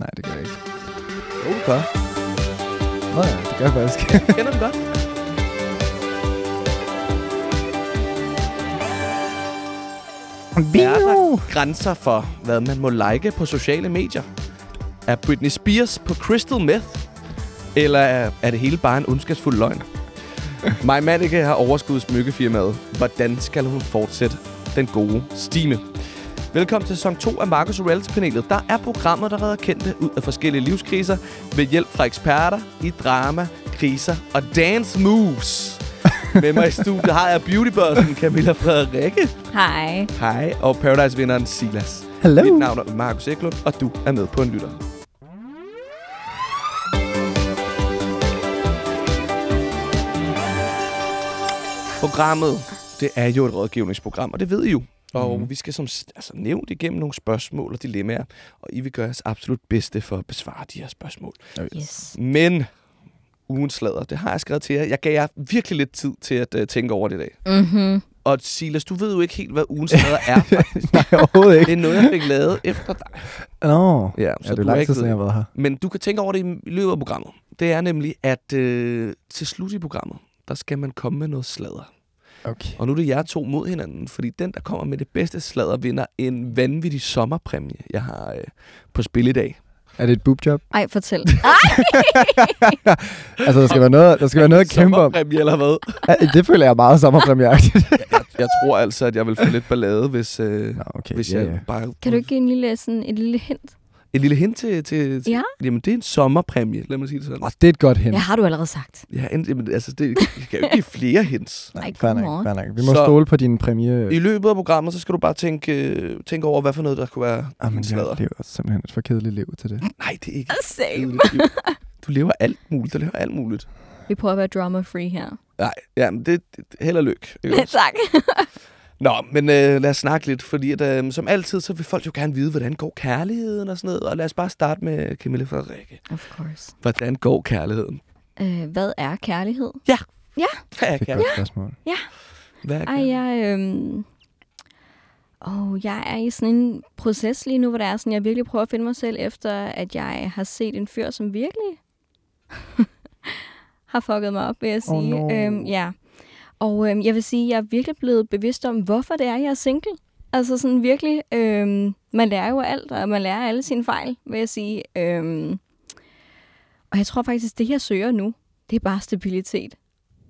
Nej, det gør jeg ikke. Jo, du gør. Nå ja, det gør jeg faktisk. Kender den godt? Er der grænser for, hvad man må like på sociale medier? Er Britney Spears på crystal meth? Eller er, det hele bare en ondskabsfuld løgn? Maj Manneke har overskud smykkefirmaet. Hvordan skal hun fortsætte den gode stime? Velkommen til sæson 2 af Marcus Reality-panelet. Der er programmer, der redder kendte ud af forskellige livskriser ved hjælp fra eksperter i drama, kriser og dance moves. Med mig i studiet har jeg beautybossen Camilla Frederikke. Hej. Hej. Og Paradise-vinderen Silas. Hello. Mit navn er Markus Eklund, og du er med på en lytter. Programmet, det er jo et rådgivningsprogram, og det ved I jo. Og Mhm. vi skal som altså, nævnt igennem nogle spørgsmål og dilemmaer, og I vil gøre jeres absolut bedste for at besvare de her spørgsmål. Yes. Men ugens slader, det har jeg skrevet til jer. Jeg gav jer virkelig lidt tid til at uh, tænke over det i dag. Mm-hmm. Og Silas, du ved jo ikke helt, hvad ugens slader er. faktisk. Nej, overhovedet ikke. det er noget, jeg fik lavet efter dig. Nå, Ja, ja, så det er du lang tid siden, jeg har været her. Men du kan tænke over det i, løbet af programmet. Det er nemlig, at øh, til slut i programmet, der skal man komme med noget sladder. Okay. Og nu er det jer to mod hinanden, fordi den, der kommer med det bedste sladder, vinder en vanvittig sommerpræmie, jeg har øh, på spil i dag. Er det et boobjob? Ej, fortæl. Altså, der skal være noget, der skal være noget at kæmpe om. Sommerpræmie eller hvad? Ja, Det føler jeg meget sommerpremieagtigt. Jeg, jeg tror altså, at jeg vil få lidt ballade, hvis, øh, Nå, okay. hvis ja, jeg ja. bare... kan du ikke give en lille, sådan, et lille hint? Et lille hint til... til, til Ja. Jamen, det er en sommerpræmie, lad mig sige det sådan. Åh, det er et godt hint. Ja, har du allerede sagt. Ja, en, jamen, altså, det kan jo ikke give flere hints. Nej, fair come nok, on. fair nok. Vi må Så- stole på din præmie. I løbet af programmet, så skal du bare tænke, øh, tænke over, hvad for noget, der kunne være Ah, en men sladder. jeg lever simpelthen et for kedeligt liv til det. Nej, det er ikke Same. kedeligt liv. Du lever alt muligt. Du lever alt muligt. Vi prøver at være drama-free her. Nej, jamen, det, det held og lykke. tak. Nå, men øh, lad os snakke lidt, fordi at, øh, som altid, så vil folk jo gerne vide, hvordan går kærligheden og sådan noget. Og lad os bare starte med Camilla Frederikke. Of course. Hvordan går kærligheden? Uh, hvad er kærlighed? Hvad er Det er et kærlighed? godt spørgsmål. Hvad er Ej, kærlighed? jeg, øhm... oh, jeg er i sådan en proces lige nu, hvor det er sådan, jeg virkelig prøver at finde mig selv efter, at jeg har set en fyr, som virkelig har fucket mig op, vil jeg Oh, sige. no. øhm, ja. Og øhm, jeg vil sige, jeg er virkelig blevet bevidst om, hvorfor det er, jeg er single. Altså sådan virkelig, øhm, man lærer jo alt, og man lærer alle sine fejl, vil jeg sige. Øhm, og jeg tror faktisk, det jeg søger nu, det er bare stabilitet.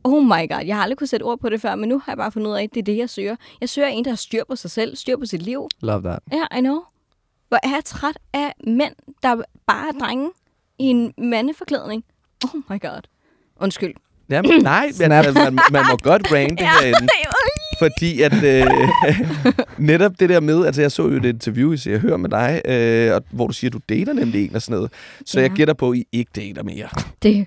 Oh my god, jeg har aldrig kunne sætte ord på det før, men nu har jeg bare fundet ud af, at det er det, jeg søger. Jeg søger en, der har styr på sig selv, styr på sit liv. Love that. Ja, yeah, I know. Hvor er jeg træt af mænd, der bare er drenge i en mandeforklædning. Oh my god. Undskyld. Jamen, nej, men, Snap. altså, man, man må godt range det herinde. Fordi at øh, netop det der med, altså jeg så jo et interview i Se og Hør med dig, øh, og, hvor du siger, at du dater nemlig en og sådan noget. Så jeg Ja. gætter på, at I ikke dater mere. Det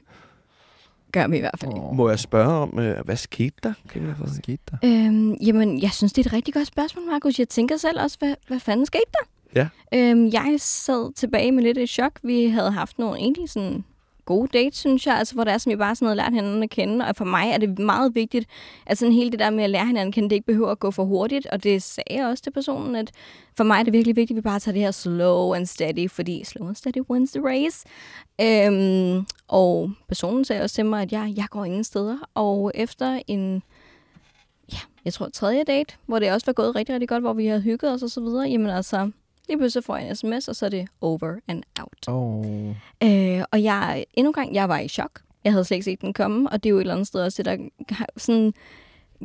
gør vi i hvert fald. Åh, Må jeg spørge om, øh, hvad skete der? Camilla hvad Frederik? skete der? Øhm, jamen, jeg synes, det er et rigtig godt spørgsmål, Markus. Jeg tænker selv også, hvad, hvad fanden skete der? Ja. Øhm, jeg sad tilbage med lidt et chok. Vi havde haft nogle egentlig sådan gode dates, synes jeg, altså, hvor det er, som vi bare sådan noget, lært hinanden at kende. Og for mig er det meget vigtigt, at sådan hele det der med at lære hinanden at kende, det ikke behøver at gå for hurtigt. Og det sagde jeg også til personen, at for mig er det virkelig vigtigt, at vi bare tager det her slow and steady, fordi slow and steady wins the race. Øhm, og personen sagde også til mig, at jeg, jeg går ingen steder. Og efter en ja, jeg tror tredje date, hvor det også var gået rigtig, rigtig godt, hvor vi havde hygget os og så videre, jamen altså, lige pludselig får jeg en sms, og så er det over and out. Åh, Øh, og jeg, endnu en gang, jeg var i chok. Jeg havde slet ikke set den komme, og det er jo et eller andet sted også det, der sådan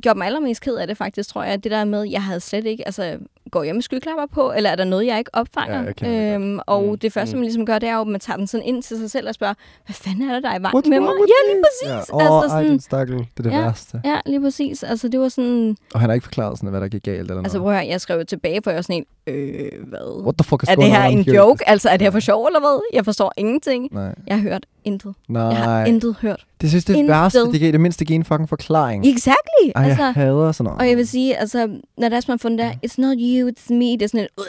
gjort mig allermest ked af det faktisk, tror jeg. Det der med, jeg havde slet ikke, altså, går jeg med skyklapper på, eller er der noget, jeg ikke opfanger? Ja, jeg det øhm, og Mm, det første, mm. man ligesom gør, det er jo, at man tager den sådan ind til sig selv og spørger, hvad fanden er der, der er i vejen med mig? Ja, lige præcis. Ja. Åh, altså, ej, sådan, din stakkel. Det er det Ja. værste. ja, lige præcis. Altså, det var sådan, Og han har ikke forklaret sådan, hvad der gik galt eller Altså, noget. prøv at høre, jeg skrev tilbage, for jeg var sådan en, øh, hvad? What the fuck is Er det her en here? joke? Altså, er det her for sjov, eller hvad? Jeg forstår ingenting. Nej. Jeg har hørt intet. Nej. Jeg har intet hørt. Det synes det er værste. Det giver det mindste give en fucking forklaring. Exactly! Ej, altså, jeg hader sådan noget. og jeg vil sige, altså, når der er man fundet der, it's not you, it's me, det er sådan et, "Øh,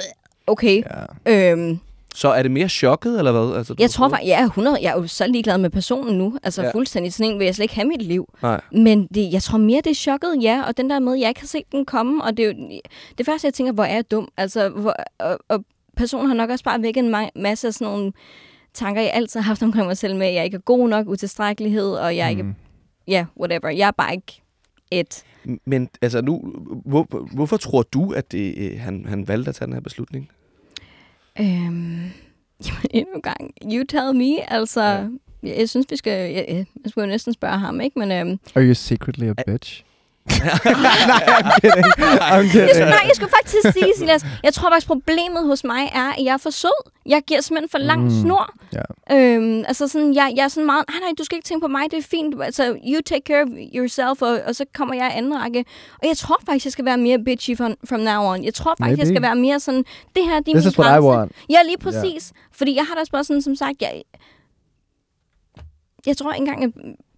okay. Ja. Øhm, Så er det mere chokket, eller hvad? Altså, jeg tror faktisk, jeg er 100, jeg er jo så ligeglad med personen nu. Altså, Ja. fuldstændig sådan en vil jeg slet ikke have mit liv. Nej. Men det, jeg tror mere, det er chokket, ja. Og den der med, jeg ikke har set den komme. Og det er jo det første, jeg tænker, hvor er jeg dum? Altså, hvor, og, og personen har nok også bare vækket en ma- masse af sådan nogle tanker, jeg altid har haft omkring mig selv med, at jeg ikke er god nok, utilstrækkelighed, og jeg er ikke, Mm. ja, whatever. Jeg er bare ikke et. Men altså nu, hvor, hvorfor tror du, at det, øh, han, han valgte at tage den her beslutning? Øhm, jamen, endnu en gang, you tell me, altså... Ja. Jeg, jeg synes, vi skal... Jeg, jeg, jeg skulle jo næsten spørge ham, ikke? Men øhm, Are you secretly a bitch? Nej, I'm kidding. I'm jeg, skulle, nej, jeg skulle faktisk sige, Silas, jeg tror faktisk, problemet hos mig er, at jeg er for sød. Jeg giver simpelthen for lang Mm, snor. ja. Øhm, altså sådan, jeg, jeg er sådan meget, nej, nej, du skal ikke tænke på mig, det er fint. Altså, you take care of yourself, og, og så kommer jeg i anden række. Og jeg tror faktisk, jeg skal være mere bitchy from, from now on. Jeg tror faktisk, jeg Maybe. skal være mere sådan, det her, det er This min what I grænse. want. Ja, lige præcis. Fordi jeg har da også bare sådan, som sagt, jeg, jeg tror ikke engang, at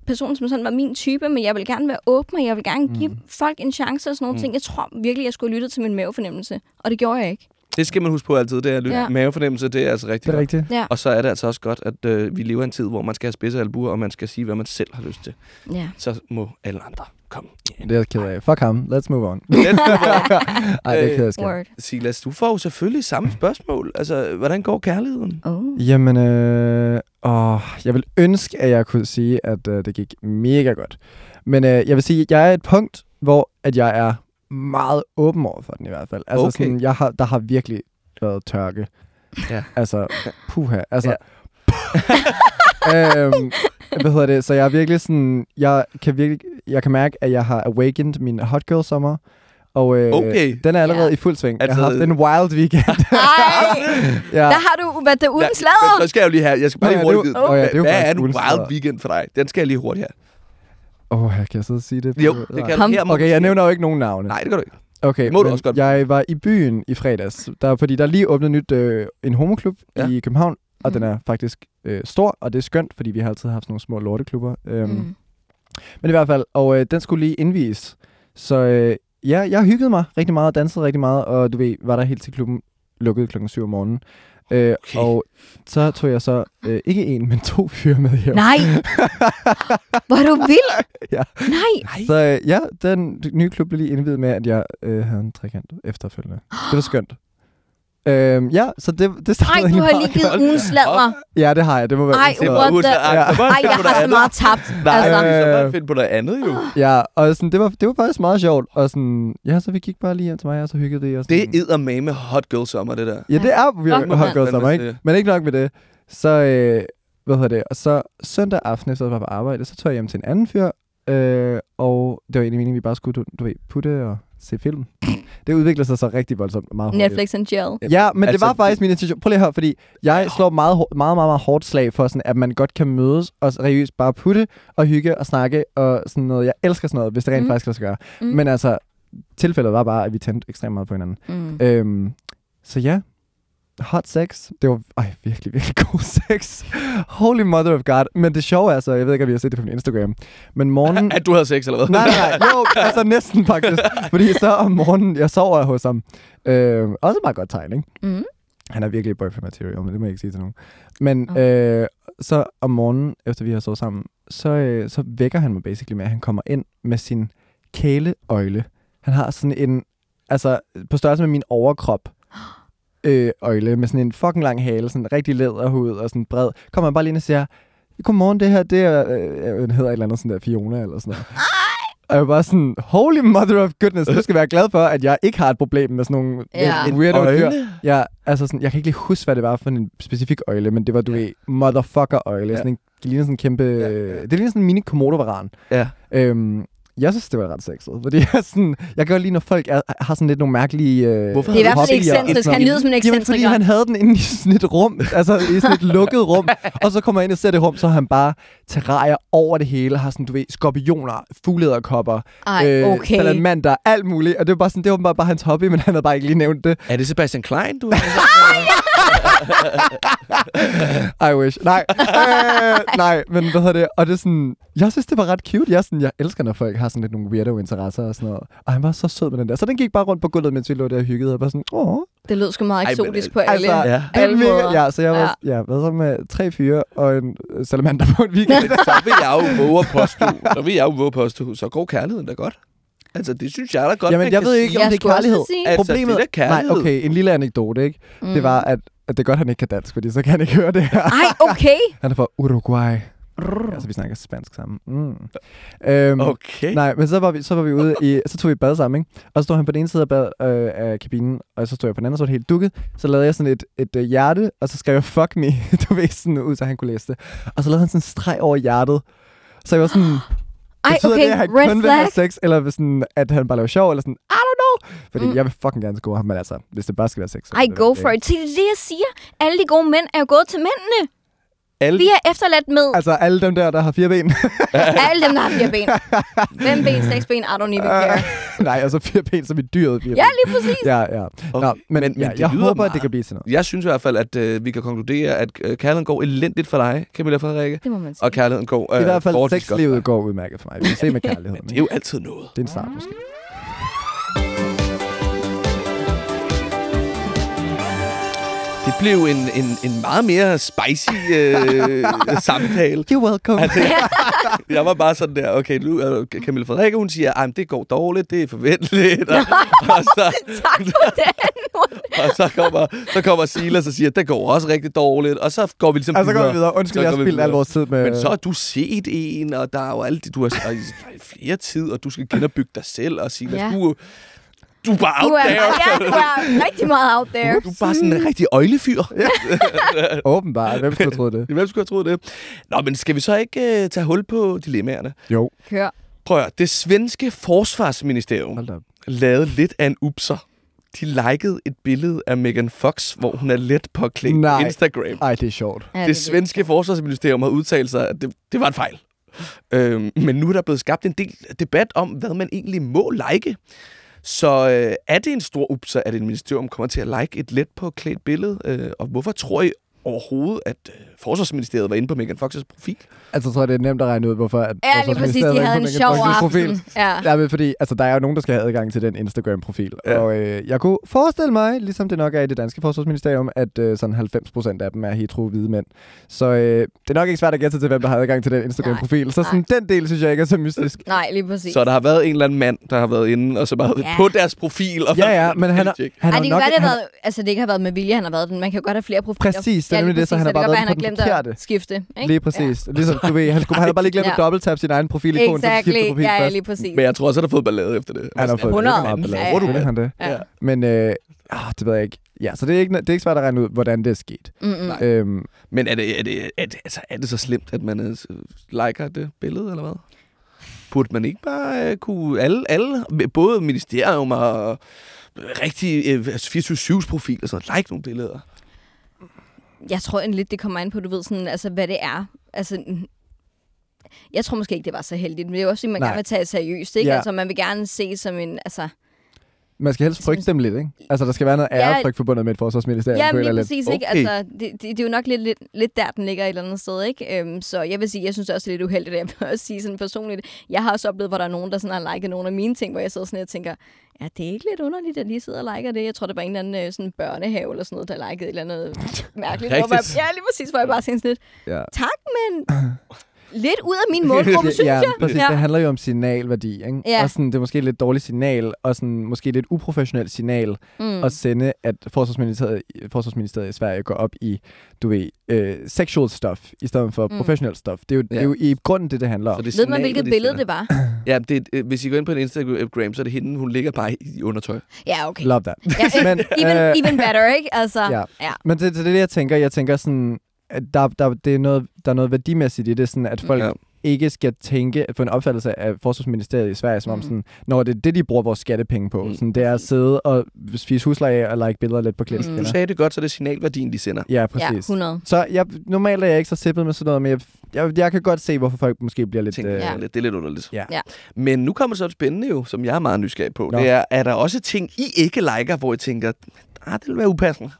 personen som sådan var min type, men jeg vil gerne være åben, og jeg vil gerne give Mm. folk en chance og sådan nogle Mm. ting. Jeg tror virkelig, jeg skulle lytte til min mavefornemmelse, og det gjorde jeg ikke. Det skal man huske på altid, det er ja. Ja. mavefornemmelse, det er altså rigtig Det er rigtigt. Ja. Og så er det altså også godt, at øh, vi lever i en tid, hvor man skal have spidse albuer, og man skal sige, hvad man selv har lyst til. ja. Så må alle andre komme. Det er jeg ked af. Fuck ham. Let's move on. Let's move on. Ej, det er ked af, skat. Silas, du får jo selvfølgelig samme spørgsmål. Altså, hvordan går kærligheden? Oh. Jamen, øh, åh, jeg vil ønske, at jeg kunne sige, at øh, det gik mega godt. Men øh, jeg vil sige, at jeg er et punkt, hvor at jeg er meget åben over for den i hvert fald. Altså, Okay. sådan, jeg har, der har virkelig været tørke. Ja. Altså, puha. Altså, øhm, hvad hedder det? Så jeg er virkelig sådan, jeg kan virkelig, jeg kan mærke, at jeg har awakened min hot girl sommer. Og øh, Okay. den er allerede Ja. i fuld sving. Altså- jeg har haft en wild weekend. Ej, ja. der har du været der uden Ja, sladder. Så skal jeg jo lige have, jeg skal bare lige hurtigt det vide, Åh, ja, det er hvad er en wild weekend for dig? Den skal jeg lige hurtigt have. Åh, oh, kan jeg så sige det? Jo, det kan må Okay, jeg nævner jo ikke nogen navne. Nej, det gør du ikke. Okay, Må du også godt. jeg var i byen i fredags, der, fordi der er lige åbnet nyt øh, en homoklub Ja. ja. i København, og Mm. den er faktisk øh, stor, og det er skønt, fordi vi har altid haft sådan nogle små lorteklubber. Øhm, mm. Men i hvert fald, og øh, den skulle lige indvies. Så øh, ja, jeg hyggede mig rigtig meget og dansede rigtig meget, og du ved, var der helt til klubben lukket klokken 7 om morgenen. Øh, Okay. Og så tog jeg så øh, ikke en, men to fyre med hjem. Nej. Hvor er du vild. Ja. Nej. Så øh, ja, den nye klub blev lige indvidet med, at jeg øh, havde en trekant efterfølgende. Det var skønt. Øhm, ja, så det, det startede Ej, du har lige givet ugen sladder. Ja, det har jeg. Det må være Ej, så- what the- Ej, Ja. så jeg har så meget tabt. Nej, Altså, så Øh. jeg finde på noget andet jo. Ja, og sådan, det, var, det var faktisk meget sjovt. Og sådan, ja, så vi gik bare lige hjem til mig, og så hyggede vi. Og sådan, Det er med hot girl sommer, det der. Ja, det er virkelig hot girl sommer, Men ikke? Men ikke nok med det. Så, øh, hvad hedder det? Og så søndag aften, efter jeg var på arbejde, så tog jeg hjem til en anden fyr. Øh, og det var egentlig meningen, at vi bare skulle, du, du ved, putte og se film. Det udvikler sig så rigtig voldsomt meget hurtigt. Netflix and chill. Ja, men altså, det var faktisk min intention. Prøv lige at høre, fordi jeg slår meget, meget, meget, meget hårdt slag for, sådan, at man godt kan mødes og seriøst bare putte og hygge og snakke og sådan noget. Jeg elsker sådan noget, hvis det rent Mm. faktisk gøre. Mm. Mm. Men altså, tilfældet var bare, at vi tændte ekstremt meget på hinanden. Mm. Øhm, så ja, hot sex. Det var ej, virkelig, virkelig god sex. Holy mother of God. Men det sjove er så, jeg ved ikke, om I har set det på min Instagram, men morgenen... At du havde sex, eller hvad? nej, nej, nej, jo, altså næsten faktisk. Fordi så om morgenen, jeg sover hos ham. Øhm, også et meget godt tegn, ikke? Mm. Han er virkelig boyfriend material, men det må jeg ikke sige til nogen. Men Okay. øh, så om morgenen, efter vi har sovet sammen, så, øh, så vækker han mig basically med, at han kommer ind med sin kæleøjle. Han har sådan en, altså på størrelse med min overkrop, øh, øjle, med sådan en fucking lang hale, sådan rigtig læderhud og sådan bred. Kommer han bare lige ind og siger, godmorgen, det her, det er, øh, den hedder et eller andet sådan der, Fiona eller sådan noget. Og jeg var bare sådan, holy mother of goodness, du skal være glad for, at jeg ikke har et problem med sådan nogle Ja. weirdo dyr. Øjle? Ja, altså sådan, jeg kan ikke lige huske, hvad det var for en specifik øjle, men det var, du Ja. ved, motherfucker-øjle. Ja. Ja. Sådan en, det ligner sådan en kæmpe... Ja, ja. Det ligner sådan en mini komodo-varan. Ja. Øhm, jeg synes, det var ret sexet, fordi jeg, sådan, jeg kan godt lide, når folk er, har sådan lidt nogle mærkelige øh, Hvorfor Det er i hvert fald ekscentrisk. sådan Han lyder som en Jamen, fordi ekscentriker. han havde den inde i sådan et rum, altså i sådan et lukket rum, og så kommer jeg ind og ser det rum, så har han bare terrarier over det hele, har sådan, du ved, skorpioner, fuglederkopper, Ej, okay. salamander, alt muligt, og det var bare sådan, det var bare, bare hans hobby, men han havde bare ikke lige nævnt det. Er det Sebastian Klein, du har I wish. Nej, øh, nej, men hvad hedder det? Og det er sådan, jeg synes, det var ret cute. Jeg, sådan, jeg elsker, når folk har sådan lidt nogle weirdo-interesser og sådan noget. Og han var så sød med den der. Så den gik bare rundt på gulvet, mens vi lå der og hyggede. Og bare sådan, åh. Det lød sgu meget Ej, men, eksotisk på alle. Altså, Ja. er alle mega, måder. ja, så jeg var, ja. været sammen med tre fyre og en salamander på en weekend. så vil jeg jo våge at påstå, så vil jeg jo våge at påstå, så går kærligheden da godt. Altså, det synes jeg da godt, Jamen, jeg ved ikke, om Jeg det er kærlighed. Altså, Problemet, det er kærlighed. Nej, okay, en lille anekdote, ikke? Mm. Det var, at, at det er godt, han ikke kan dansk, fordi så kan han ikke høre det her. Ej, okay. Han er fra Uruguay. Altså, vi snakker spansk sammen. Mm. Øhm, Okay. Nej, men så var vi, så var vi ude i, så tog vi bad sammen, ikke? Og så stod han på den ene side af, bad, øh, af kabinen, og så stod jeg på den anden, så var det helt dukket. Så lavede jeg sådan et, et øh, hjerte, og så skrev jeg, fuck me, du ved, sådan ud, så han kunne læse det. Og så lavede han sådan en streg over hjertet. Så jeg var sådan, Ej, betyder okay, det, at han red kun vil have flag. sex, eller hvis sådan, at han bare laver sjov, eller sådan, I don't know. Fordi Mm. jeg vil fucking gerne score ham, men altså, hvis det bare skal være sex. Ej, vil go for it. Se, det er det, jeg siger. Alle de gode mænd er jo gået til mændene. Alle, Vi er efterladt med Altså, alle dem der, der har fire ben. alle dem, der har fire ben. Fem ben, seks ben, I don't even care. Nej, altså fire ben som i dyret fire Ja, lige præcis. Ja, ja. Okay, Nå, men, men- men, ja, det jeg håber, at meget- det kan blive sådan noget. Jeg synes i hvert fald, at øh, vi kan konkludere, at øh, kærligheden går elendigt for dig, Camilla Frederikke. Det må man sige. Og kærligheden går øh, I hvert fald sexlivet går udmærket for mig. Vi kan se med kærligheden. Det er jo altid noget. Det er en start måske. Det blev en, en, en meget mere spicy øh, samtale. You're welcome. Altså, jeg, jeg var bare sådan der, okay, nu er Camilla Frederikke, hun siger, at det går dårligt, det er forventeligt. Og, og, så, Tak for den. og så, kommer, så kommer Silas og siger, at det går også rigtig dårligt. Og så går vi ligesom Og så går vi videre. Så Undskyld, jeg har spildt al videre. vores tid med... Men så har du set en, og der er jo alt det, du har i flere tid, og du skal genopbygge dig selv, og Silas, Ja. du, du er bare Du out er, there. ja, du er rigtig meget out there. Du er bare sådan en rigtig øjlefyr. Åbenbart. Hvem skulle have troet det? Hvem skulle have troet det? Nå, men skal vi så ikke uh, tage hul på dilemmaerne? Jo. Kør. Prøv at. Det svenske forsvarsministerium lavede lidt af en upser. De likede et billede af Megan Fox, hvor hun er let på Nej. Instagram. Ej, det er sjovt. Ja, det svenske forsvarsministerium har udtalt sig, at det, det var en fejl. Øhm, men nu er der blevet skabt en del debat om, hvad man egentlig må like. Så øh, er det en stor upser, at et ministerium kommer til at like et let påklædt billede? Øh, og hvorfor tror I overhovedet, at øh, forsvarsministeriet var inde på Megan Fox's profil? Altså, tror jeg, det er nemt at regne ud, hvorfor... At Ja, lige præcis. De havde er en sjov profil. Ja. Men fordi altså, der er jo nogen, der skal have adgang til den Instagram-profil. Ja. Og øh, jeg kunne forestille mig, ligesom det nok er i det danske forsvarsministerium, at øh, sådan 90% af dem er hetero-hvide mænd. Så øh, det er nok ikke svært at gætte til, hvem der har adgang til den Instagram-profil. Så sådan, den del synes jeg ikke er så mystisk. Nej, lige præcis. Så der har været en eller anden mand, der har været inde og så bare Ja. på deres profil. Og Ja, ja, men han, han Ej, har det kan nok... været, altså det ikke har været med vilje, han har været den. Man kan jo godt have flere profiler. Præcis, det Ja, nemlig det, så han kan bare været på har den glemt at skifte. Ikke? Lige præcis. Ligesom, du ved, han, skulle, han har bare lige glemt Ja. at dobbelt-tap sin egen profil ikon, så Exactly. skifte profil Ja, ja, først. lige præcis. Men jeg tror også, han har fået ballade efter det. Han har fået 100. meget ballade. Ja, ja, ja. han det. Ja. Men øh, ah, det ved jeg ikke. Ja, så det er ikke, det er ikke svært at regne ud, hvordan det er sket. Mm-mm. Øhm, Men er det, er, det, er, det, altså, er det så slemt, at man øh, liker det billede, eller hvad? Burde man ikke bare øh, kunne... Alle, alle, både ministerium og rigtig øh, altså 24-7's profil og sådan like nogle billeder. Jeg tror egentlig lidt, det kommer an på, du ved, sådan, altså, hvad det er. Altså, jeg tror måske ikke, det var så heldigt, men det er jo også, at man Nej. gerne vil tage det seriøst, ikke? Ja. Altså, man vil gerne se som en, altså... man skal helst frygte dem lidt, ikke? Altså, der skal være noget Ja. ærefrygt forbundet med et forsvarsministerium, Ja, føler lige jeg lidt. præcis, ikke? Okay. Altså, det, det, det, er jo nok lidt, lidt, lidt der, den ligger et eller andet sted, ikke? Øhm, så jeg vil sige, jeg synes det også, det er lidt uheldigt, at jeg vil også sige sådan personligt. Jeg har også oplevet, hvor der er nogen, der sådan har liket nogle af mine ting, hvor jeg sidder sådan og tænker, ja, det er ikke lidt underligt, at lige sidder og liker det. Jeg tror, det var en eller anden øh, sådan børnehave eller sådan noget, der likede et eller andet mærkeligt. Hvor jeg, Rigtigt. ja, lige præcis, hvor jeg bare tænkte sådan lidt, Ja. tak, men lidt ud af min målgruppe, synes ja, jeg. præcis. Ja. Det handler jo om signalværdi, ikke? Ja. Og sådan, det er måske et lidt dårligt signal, og sådan, måske et lidt uprofessionelt signal Mm. at sende, at forsvarsministeriet, forsvarsministeriet i Sverige går op i, du ved, øh, sexual stuff, i stedet for Mm. professional stuff. Det er, jo, ja. det er jo i grunden det, det handler om. Så det Ved man, hvilket de billede det var? Ja, det, øh, hvis I går ind på en Instagram, så er det hende, hun ligger bare i, undertøj. Ja, okay. Love that. Ja, Men, even, øh, even better, ikke? Altså, Ja. ja. Men det, det er det, jeg tænker. Jeg tænker sådan, der, der, det er noget, der er noget værdimæssigt i det, sådan at folk Ja. ja. ikke skal tænke, få en opfattelse af forsvarsministeriet i Sverige, som om Mm. sådan, når det er det, de bruger vores skattepenge på. Mm. Sådan, det er at sidde og spise husleje og like billeder lidt på Mm. Du sagde det godt, så det er signalværdien, de sender. Ja, ja, præcis. 100. Så jeg, normalt er jeg ikke så sippet med sådan noget, men jeg, jeg, jeg kan godt se, hvorfor folk måske bliver lidt... Tænker, øh, ja. det er lidt underligt. Ja. Ja. Men nu kommer så et spændende jo, som jeg er meget nysgerrig på. Nå. Det er, er der også ting, I ikke liker, hvor I tænker, ah, det vil være upassende?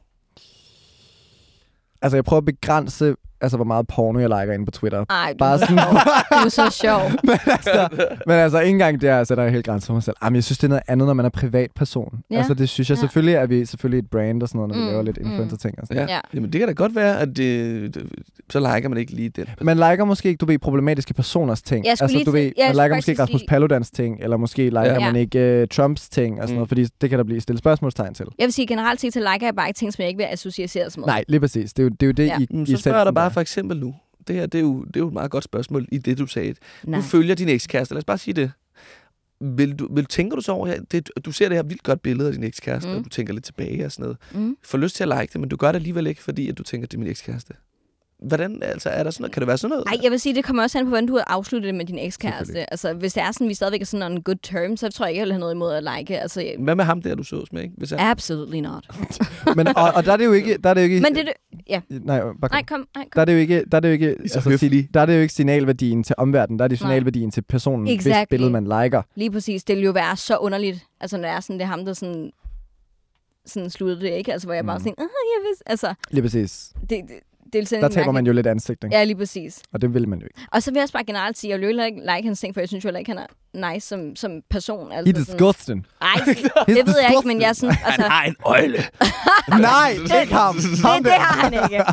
Altså, jeg prøver at begrænse altså, hvor meget porno jeg liker inde på Twitter. Ej, du, Bare er sådan, du er så sjov. men, altså, men altså, ikke engang der sætter jeg helt grænser for mig selv. Jamen, jeg synes, det er noget andet, når man er privatperson. Ja. Altså, det synes jeg Ja. selvfølgelig, er vi selvfølgelig et brand og sådan noget, når vi Mm, laver lidt mm. influencer-ting. Og sådan. Ja. Ja. ja. Jamen, det kan da godt være, at det, det, så liker man ikke lige den. Man liker måske ikke, du ved, problematiske personers ting. Altså, du ved, man liker måske ikke Rasmus Paludans ting, eller måske liker Ja. man ikke uh, Trumps ting og sådan Mm. noget, fordi det kan der blive stillet spørgsmålstegn til. Jeg vil sige, generelt set, så liker jeg bare ikke ting, som jeg ikke vil associeres med. Nej, lige præcis. Det er jo det, er jo det Ja. i, Mm, i Så bare for eksempel nu. Det her, det er, jo, det er jo et meget godt spørgsmål i det, du sagde. Nej. Du følger din ekskæreste. Lad os bare sige det. Vil du, vil, tænker du så over her? Det, du ser det her vildt godt billede af din ekskæreste, Mm. mm. og du tænker lidt tilbage og sådan noget. Mm. Får lyst til at like det, men du gør det alligevel ikke, fordi at du tænker, det er min ekskæreste. Hvordan, altså, er der sådan noget? Kan det være sådan noget? Nej, jeg vil sige, det kommer også an på, hvordan du har afsluttet det med din ekskæreste. Altså, hvis det er sådan, vi stadigvæk er sådan on good terms, så tror jeg ikke, jeg vil have noget imod at like. Altså, Hvad med ham der, du sås med, ikke? Hvis jeg... absolutely not. Men, og, og der er det jo ikke... Der er det jo ikke Men det, ja. Nej, bare kom. Nej, kom, nej, Der kom. er det jo ikke, der er det jo ikke, altså, sig- der er det jo ikke signalværdien til omverdenen, der er det Nej. signalværdien til personen, hvis Exactly. billede man liker. Lige præcis. Det ville jo være så underligt. Altså, når det er sådan, det er ham, der sådan sådan sluttede det, ikke? Altså, hvor jeg bare Mm. sådan, ah, jeg vil... Altså, Lige præcis. det, det, Der taber man jo lidt ansigt, ikke? Ja, lige præcis. Og det vil man jo ikke. Og så vil jeg også bare generelt sige, at jeg vil ikke like hans ting, for jeg synes jo heller ikke, han er nice som, som person. He Altså, sådan, disgusting. Ej, det ved jeg ikke, men jeg er sådan... Altså, har en øjle. Nej, ikke ham. ham det, det har han ikke.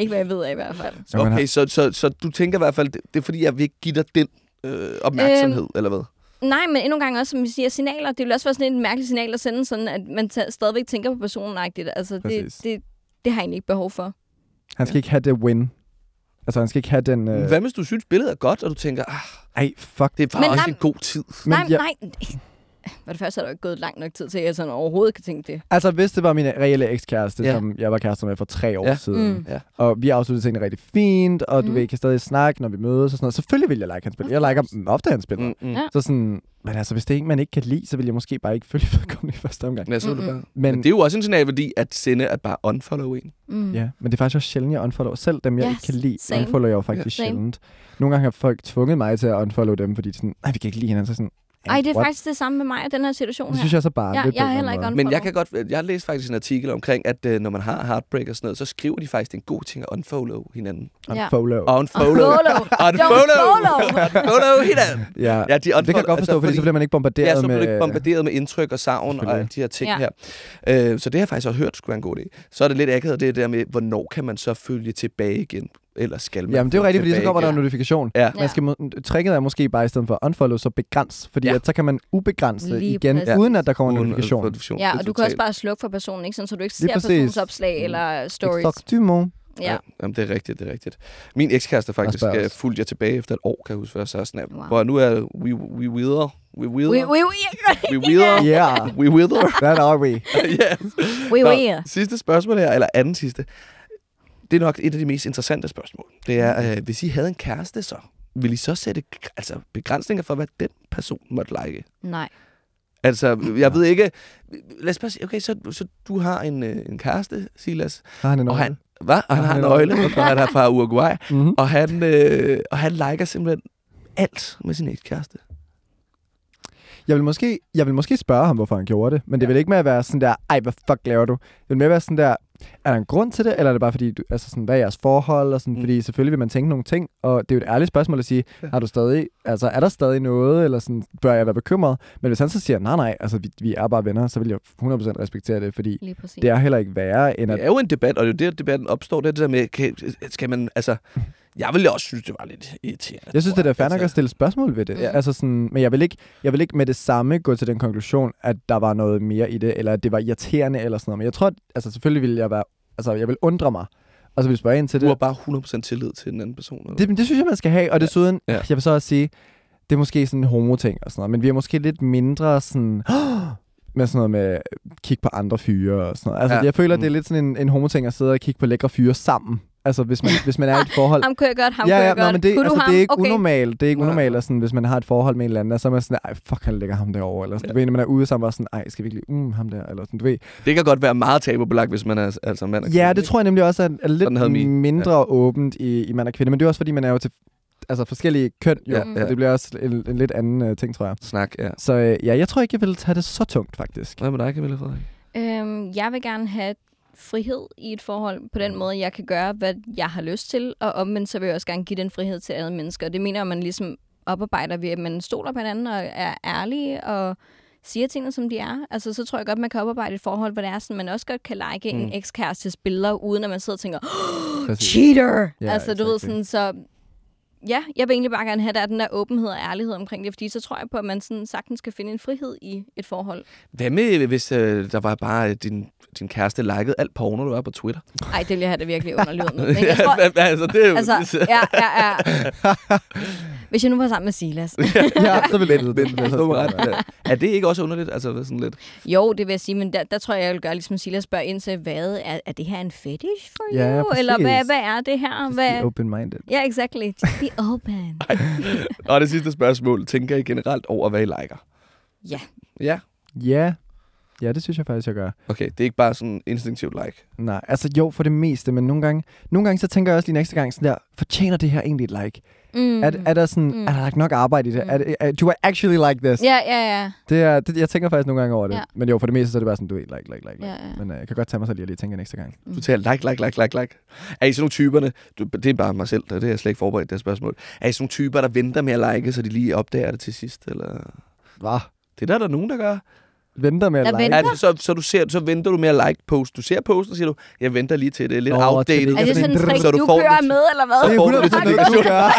ikke hvad jeg ved af i hvert fald. Okay, så, så, så du tænker i hvert fald, det, det er fordi, jeg vil ikke give dig den øh, opmærksomhed, øhm, eller hvad? Nej, men endnu en gang også, som vi siger, signaler. Det vil også være sådan et mærkeligt signal at sende, sådan at man ta- stadigvæk tænker på personen. Altså, det, det, det har jeg egentlig ikke behov for. Han skal ikke have det win. Altså, han skal ikke have den... Øh... Hvad hvis du synes, billedet er godt, og du tænker, ah, Ej, fuck. det var Men også nej- en god tid. Men nej, jeg- nej. For det første er der jo ikke gået lang nok tid til, at jeg sådan overhovedet kan tænke det. Altså, hvis det var min reelle ekskæreste, Ja. som jeg var kærester med for tre år Ja. siden, Mm. mm. Ja. og vi afsluttede tingene rigtig fint, og du Mm. mm. ved, kan stadig snakke, når vi mødes og sådan noget. Selvfølgelig vil jeg like hans spil. Jeg liker ofte hans spil. Mm, mm. Ja. Så sådan, men altså, hvis det er en, man ikke kan lide, så vil jeg måske bare ikke følge vedkommende i første omgang. Ja, så du Mm-mm. bare. Men, Men det er jo også en signalværdi at sende at bare unfollow en. Mm. Ja, men det er faktisk også sjældent, jeg unfollower. Selv dem, jeg Yes, ikke kan lide, same. unfollower jeg jo faktisk same. sjældent. Nogle gange har folk tvunget mig til at unfollow dem, fordi de er sådan, nej, vi kan ikke lide hinanden. Så sådan, Ej, det er what? faktisk det samme med mig og den her situation Det her. synes jeg så bare Ja, jeg heller ikke Men jeg kan godt, jeg har læst faktisk en artikel omkring, at øh, når man har heartbreak og sådan noget, så skriver de faktisk, en god ting at unfollow hinanden. Ja. Unfollow. Unfollow. Unfollow. Unfollow. Unfollow hinanden. Ja, Ja, de det kan jeg godt forstå, altså, fordi, så bliver man ikke bombarderet Ja, så bliver med... du ikke bombarderet med indtryk og savn og de her ting Ja. her. Øh, så det har jeg faktisk også hørt skulle være en god idé. Så er det lidt akavet det der med, hvornår kan man så følge tilbage igen? Eller skal man Jamen, det er jo rigtigt, fordi så kommer der en notifikation. Ja. Man skal, tricket er måske bare i stedet for unfollow, så begræns. Fordi Ja. ja. at så kan man ubegrænse Lige igen, præcis. uden at der kommer en notifikation. notifikation. Ja, er og du kan også bare slukke for personen, ikke? Sådan, så du ikke ser personens opslag eller stories. Exactement. Ja. Jamen, det er rigtigt, det er rigtigt. Min ekskæreste faktisk uh, fulgte jeg tilbage efter et år, kan jeg huske, før jeg så snap. Wow. Hvor nu er we, we wither. We wither. We, we, we wither. Yeah, We wither. that are we. yes. we, we. Sidste spørgsmål her, eller anden sidste. Det er nok et af de mest interessante spørgsmål. Det er, øh, hvis I havde en kæreste så, vil I så sætte altså, begrænsninger for, hvad den person måtte like? Nej. Altså, jeg ved ikke... Lad os bare sige, okay, så, så du har en, øh, en kæreste, Silas, Har han en og han, hvad? Og han Har en øjle? og han er fra Uruguay, Mm-hmm. og han, øh, og han liker simpelthen alt med sin ekskæreste. Jeg vil, måske, jeg vil måske spørge ham, hvorfor han gjorde det, men det Ja. vil ikke med at være sådan der, ej, hvad fuck laver du? Det vil mere være sådan der, er der en grund til det, eller er det bare fordi, du, altså sådan, hvad er jeres forhold? Og sådan, Mm. Fordi selvfølgelig vil man tænke nogle ting, og det er jo et ærligt spørgsmål at sige, Ja. har du stadig, altså er der stadig noget, eller sådan, bør jeg være bekymret? Men hvis han så siger, nej, nej, altså vi, vi er bare venner, så vil jeg 100% respektere det, fordi det er heller ikke værre, end at Det er jo en debat, og det er jo der, debatten opstår. Det er det der med, kan, skal man, altså... Jeg ville også synes, det var lidt irriterende. Jeg synes, det er fair nok Altså, at stille spørgsmål ved det. Ja. Altså sådan, men jeg vil, ikke, jeg vil ikke med det samme gå til den konklusion, at der var noget mere i det, eller at det var irriterende eller sådan noget. Men jeg tror, at, altså selvfølgelig ville jeg være, altså jeg vil undre mig, og så vil jeg spørge ind til Du har det. bare 100% tillid til den anden person. Eller? Det, det synes jeg, man skal have, og desuden, Ja. ja. jeg vil så også sige, det er måske sådan en homo-ting og sådan noget, men vi er måske lidt mindre sådan, med sådan noget med kigge på andre fyre og sådan noget. Altså, Ja. jeg føler, det er Mm. lidt sådan en, en homo-ting at sidde og kigge på lækre fyre sammen. Altså, hvis man, hvis man er i et forhold. Ham kunne jeg godt, ham ja, kunne ja, jeg nå, godt. men det, kunne altså, det er ikke okay. unormalt. Det er ikke Nej. unormalt, at sådan, hvis man har et forhold med en eller anden, så er man sådan, ej, fuck, han lægger ham derovre. Eller sådan, Ja. du ved, når man er ude sammen, og sådan, ej, skal vi ikke lige, mm, ham der, eller sådan, du ved. Det kan godt være meget tabubelagt, hvis man er altså mand og Ja, det tror jeg nemlig også er, er lidt min- mindre ja. åbent i, i mand og kvinde, men det er også, fordi man er jo til altså, forskellige køn, jo. Ja, Ja. Det bliver også en, en lidt anden uh, ting, tror jeg. Snak, ja. Så øh, ja, jeg tror ikke, jeg vil tage det så tungt, faktisk. Hvad med dig, Camilla Frederik? Øhm, jeg vil gerne have frihed i et forhold på den måde, jeg kan gøre, hvad jeg har lyst til, og omvendt så vil jeg også gerne give den frihed til andre mennesker. Og det mener man ligesom oparbejder ved, at man stoler på hinanden og er ærlig og siger tingene, som de er. Altså, så tror jeg godt, man kan oparbejde et forhold, hvor det er sådan, man også godt kan like mm. en ekskærestes billeder, uden at man sidder og tænker, oh, cheater! Ja, altså, du ved exactly. sådan, så ja, jeg vil egentlig bare gerne have, at der er den der åbenhed og ærlighed omkring det, fordi så tror jeg på, at man sådan sagtens kan finde en frihed i et forhold. Hvad med, hvis øh, der var bare øh, din, din kæreste likede alt porno, du var på Twitter? Ej, det ville jeg have det virkelig underlydet med. Men jeg tror, Ja, altså, det er jo... altså, ja, ja, ja. Hvis jeg nu var sammen med Silas. ja, så vil det. Ja. Er det ikke også underligt? Altså sådan lidt... Jo, det vil jeg sige, men der, der tror jeg, jeg vil gøre, ligesom Silas spørger ind til, hvad er, er det her en fetish for Ja, you? præcis. Eller hvad, hvad er det her? Just Hvad? open-minded. Ja, exactly. Just be open. Og det sidste spørgsmål. Tænker I generelt over, hvad I liker? Ja. Ja. Ja. Ja, det synes jeg faktisk, jeg gør. Okay, det er ikke bare sådan instinktivt like. Nej, altså jo, for det meste, men nogle gange, nogle gange så tænker jeg også lige næste gang sådan der, fortjener det her egentlig et like? Mm. Mm. Er, er der sådan, Mm. mm. er der lagt nok arbejde i det? Mm. Er er, do I actually like this? Ja, ja, ja. Det er, det, jeg tænker faktisk nogle gange over det. Ja. Men jo, for det meste, så er det bare sådan, du ved, like, like, like, like. ja, ja. Men uh, jeg kan godt tage mig selv lige og lige tænke næste gang. Du tager like, like, like, like, like. Er I sådan nogle typerne, du, det er bare mig selv, det er jeg slet ikke forberedt, det her spørgsmål. Er I sådan nogle typer, der venter med at like, så de lige opdager det til sidst? Eller? Hvad? Det er der, der er nogen, der gør. Venter med at Der like. venter? Er det, så, så, du ser, så venter du med at like post. Du ser posten, og siger du, jeg venter lige til det. er Lidt Nå, outdated. det. Er det sådan en Så trick, du du, får kører det- med, eller hvad? Det er får du 100% det til noget, du gør. Jeg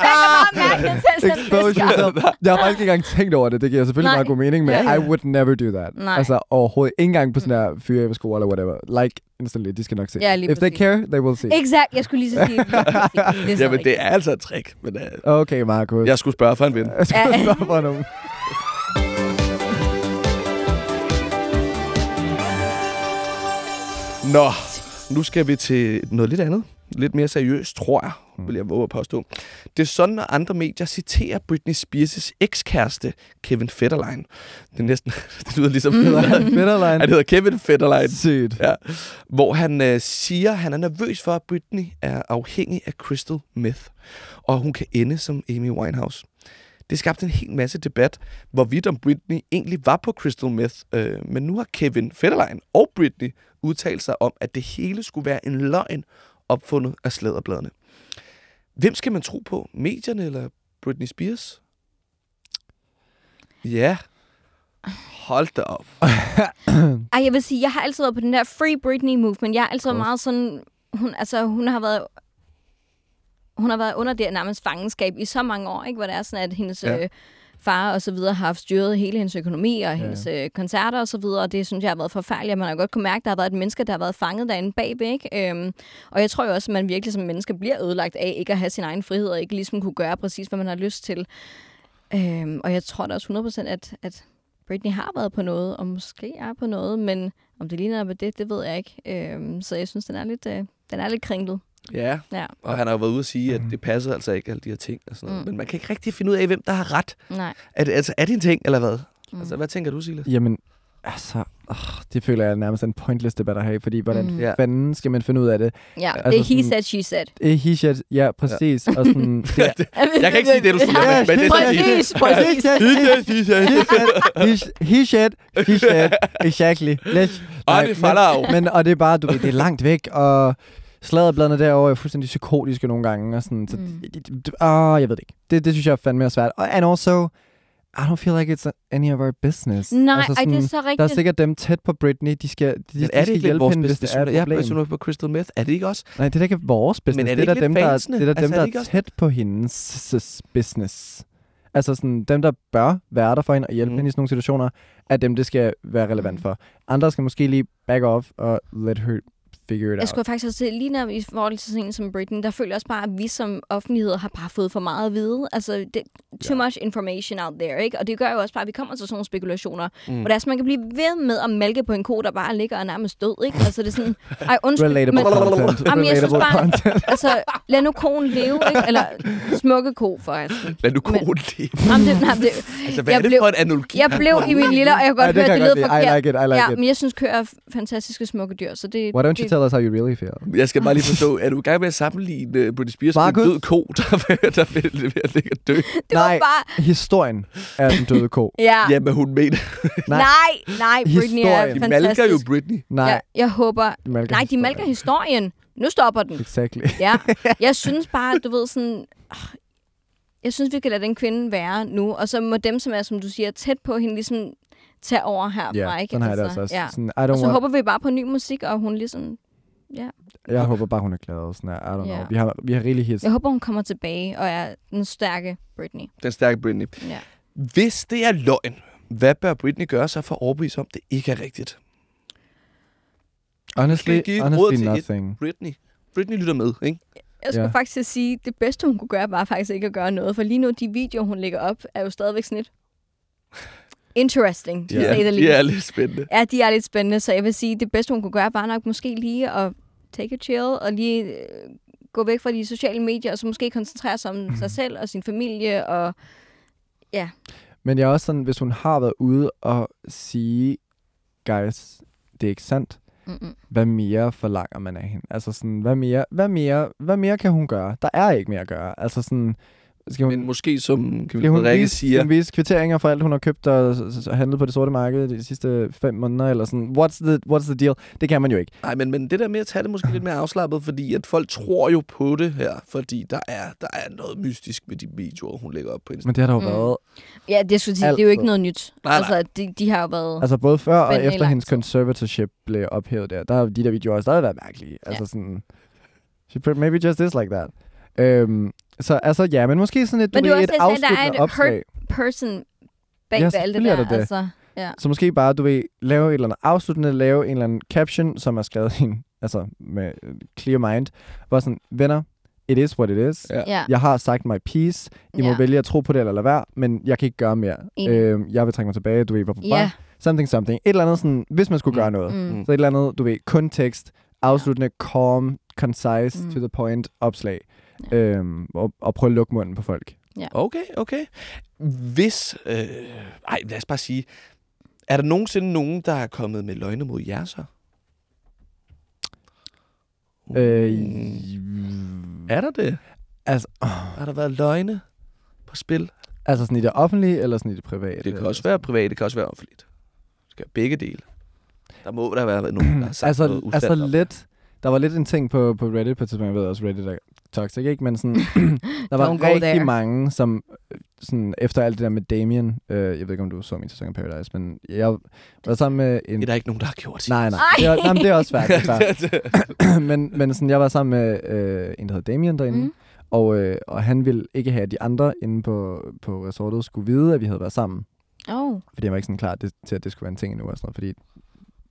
kan bare mærke det til at sætte Expose fisker. yourself. Jeg har faktisk ikke engang tænkt over det. Det giver selvfølgelig Nej. meget god mening, men Ja, ja. I would never do that. Nej. Altså overhovedet. Ikke engang på sådan her fyre sko eller whatever. Like instantly. De skal nok se. Ja, lige If they care, they will see. Exakt, jeg skulle lige så sige. lige. Det er så Jamen, det er altså et trick. Men, uh, Okay, Markus. jeg skulle spørge for en ven. Jeg skal Ja. spørge for nogen. Nå, nu skal vi til noget lidt andet. Lidt mere seriøst, tror jeg, vil jeg våge at påstå. Det er sådan, at andre medier citerer Britney Spears' ekskæreste, Kevin Federline. Det er næsten, det lyder ligesom... Fetterline. Han hedder Kevin Federline. Sygt. Ja, hvor han øh, siger, at han er nervøs for, at Britney er afhængig af crystal meth, og hun kan ende som Amy Winehouse. Det skabte en hel masse debat, hvorvidt om Britney egentlig var på crystal meth, øh, men nu har Kevin Federline og Britney udtalt sig om, at det hele skulle være en løgn opfundet af slæderbladene. Hvem skal man tro på? Medierne eller Britney Spears? Ja. Hold da op. Ej, jeg vil sige, jeg har altid været på den der Free Britney movement. Jeg har altid været meget sådan... Hun, altså, hun har været... Hun har været under det nærmest fangenskab i så mange år, ikke? Hvor det er sådan, at hendes ja. øh, far og så videre har haft styret hele hendes økonomi og hendes øh, koncerter og så videre, og det synes jeg har været forfærdeligt, og man har godt kunne mærke, at der har været et menneske, der har været fanget derinde bagved, ikke? Øhm, og jeg tror jo også, at man virkelig som menneske bliver ødelagt af ikke at have sin egen frihed, og ikke ligesom kunne gøre præcis, hvad man har lyst til. Øhm, og jeg tror da også 100% at, at Britney har været på noget, og måske er på noget, men om det ligner på det, det ved jeg ikke. Øhm, så jeg synes, den er lidt, øh, den er lidt kringlet. Ja, Ja, og han har jo været ude at sige, at det passer altså ikke, alle de her ting. Og sådan noget. Mm. Men man kan ikke rigtig finde ud af, hvem der har ret. nej. Er det, altså, er det en ting, eller hvad? Mm. Altså, hvad tænker du, Silas? Jamen, altså, åh, det føler jeg er nærmest en pointless debat at have, fordi hvordan Mm. Ja. fanden skal man finde ud af det? Ja, Altså det er he sådan- said, she said. Eh, He said, ja, præcis. Og sådan, det er, Jeg kan ikke sige det, du siger, Ja, men, det er sådan, Præcis, præcis. he said, he said, he said, he said, exactly. Let's, Nej, det falder af. men, men, og det er bare, du ved, det er langt væk, og sladderbladene derovre er fuldstændig psykotiske nogle gange, og sådan, så, Mm. ah, jeg ved det ikke. Det, det synes jeg er fandme er svært. Og, and also, I don't feel like it's any of our business. Nej, altså, ej, det er sådan, så Der er rigtigt. sikkert dem tæt på Britney, de skal, de, de er det skal ikke hjælpe vores hende, hvis det er et Ja, problem. er på Crystal Meth. Er det ikke også? Nej, det er da ikke vores business. Men er det det, er ikke da dem, lidt der, fansene? det er da Altså, dem, er der er også- tæt på hendes business. Altså sådan, dem, der bør være der for hende og hjælpe Mm. mm. hende i sådan nogle situationer, er dem, det skal være relevant Mm. for. Andre skal måske lige back off og let her figure it Jeg out. skulle faktisk også sige, lige når i forhold til sådan en som Britney, der føler jeg også bare, at vi som offentlighed har bare fået for meget at vide. Altså, det, too much information out there, ikke? Og det gør jo også bare, at vi kommer til sådan nogle spekulationer, mm. hvor det er, så man kan blive ved med at mælke på en ko, der bare ligger og nærmest død, ikke? Altså, det er sådan, ej, undskyld, Relatable men, content. Jamen, jeg synes bare- content. altså, lad nu konen leve, ikke? Eller smukke ko, forresten. Lad nu Men- konen leve. Jamen, det, jamen, det, Altså, hvad jeg er det blev- for en analogi? jeg blev i min lille, og jeg Ja, godt det høre, jeg det godt lød lide. I forkert. like it, I like ja, it. men jeg synes, køer er fantastiske smukke dyr, så det... Why don't you det, tell us how you really feel. Jeg skal bare lige forstå, er du i gang med at sammenligne uh, Britney Spears Markus? med en død ko, der, der vil ved at ligge og dø? Det Nej. var bare... Historien er den døde ko. Ja. Ja, men hun mener, Nej. Nej, nej, Britney er Historien. de fantastisk. malker jo Britney. Nej, Jeg, jeg håber... de malker Nej, de malker historien. Nu stopper den. Exactly. Ja. Jeg synes bare, du ved sådan... Jeg synes, vi kan lade den kvinde være nu. Og så må dem, som er, som du siger, tæt på hende, ligesom tage over herfra, Ja, ikke? sådan har jeg det altså også. Ja. Sådan, I Og don't så want, håber vi bare på ny musik, og hun ligesom... Ja. jeg håber bare, hun er glad. Sådan, her, I don't Ja. know. Vi har, vi har rigtig hits. Jeg håber, hun kommer tilbage og er den stærke Britney. Den stærke Britney. Ja. Hvis det er løgn, hvad bør Britney gøre sig for at overbevise om, det ikke er rigtigt? Honestly, honestly et- nothing. Britney. Britney lytter med, ikke? Jeg skulle ja. faktisk sige, at det bedste, hun kunne gøre, var faktisk ikke at gøre noget. For lige nu, de videoer, hun lægger op, er jo stadigvæk sådan lidt interesting, to Ja, say the de least. er lidt spændende. Ja, de er lidt spændende, så jeg vil sige, at det bedste, hun kunne gøre, var nok måske lige at take a chill, og lige øh, gå væk fra de sociale medier, og så måske koncentrere sig om sig selv og sin familie, og ja, Men jeg er også sådan, hvis hun har været ude og sige, guys, det er ikke sandt, mm-mm. hvad mere forlanger man af hende? Altså sådan, hvad mere, hvad mere, hvad mere kan hun gøre? Der er ikke mere at gøre. Altså sådan, skal hun, Men måske, som skal hun, Rikke vise, skal siger, hun vise kvitteringer for alt, hun har købt og, s- handlet på det sorte marked de sidste fem måneder, eller sådan, what's the, what's the deal? Det kan man jo ikke. Nej, men, men det der med at tage det måske lidt mere afslappet, fordi at folk tror jo på det her, fordi der er, der er noget mystisk med de videoer, hun lægger op på Instagram. Men det har der jo Mm. været, ja, det, skulle sige, det er jo ikke noget nyt. Nej, nej. Altså, de, de har jo været... altså både før og efter hendes conservatorship blev ophævet der, der har de der videoer stadig været mærkelige. Altså sådan, she put- maybe just is like that. Øhm, så altså, ja, men måske sådan et, du Men det er ved, også et det, jeg sagde, der er afsluttende et opslag. person bag Ja, ved alt det er der. der det. Altså, ja. Så måske bare, du ved, lave et eller andet afsluttende, lave en eller anden caption, som er skrevet i en, altså med øh, clear mind, hvor sådan, venner, it is what it is. Ja. ja. Jeg har sagt my piece. I må Ja. vælge at tro på det eller lade være, men jeg kan ikke gøre mere. Øhm, jeg vil trække mig tilbage, du ved, hvorfor Ja. Something, something. Et eller andet sådan, hvis man skulle Mm. gøre noget. Mm. Så et eller andet, du ved, kun tekst, afsluttende, calm, concise, Mm. to the point, opslag. Ja. Øhm, og, og prøve at lukke munden på folk. Okay, okay. Hvis, øh, ej, lad os bare sige, er der nogensinde nogen, der er kommet med løgne mod jer så? Øh, Mm. Er der det? altså, åh, Har der været løgne på spil? altså sådan i det offentlige, eller sådan i det private? Det kan også være privat, det kan også være offentligt. Det skal være begge dele. Der må der være nogen, der har sagt noget altså, usandt altså lidt, der var lidt en ting på, på Reddit på et tidspunkt, jeg ved også, Reddit er toxic, ikke? Men sådan, der var rigtig there. mange, som øh, sådan, efter alt det der med Damien, øh, jeg ved ikke, om du så min sæson af Paradise, men jeg var sammen med en... Det er der ikke nogen, der har gjort. Nej, nej. Det nej men det er også svært. Det er fair. men, men sådan, jeg var sammen med øh, en, der hedder Damien derinde, mm. Og, øh, og han ville ikke have, at de andre inde på, på resortet skulle vide, at vi havde været sammen. Oh. Fordi han var ikke sådan klar det, til, at det skulle være en ting endnu. Og sådan noget, fordi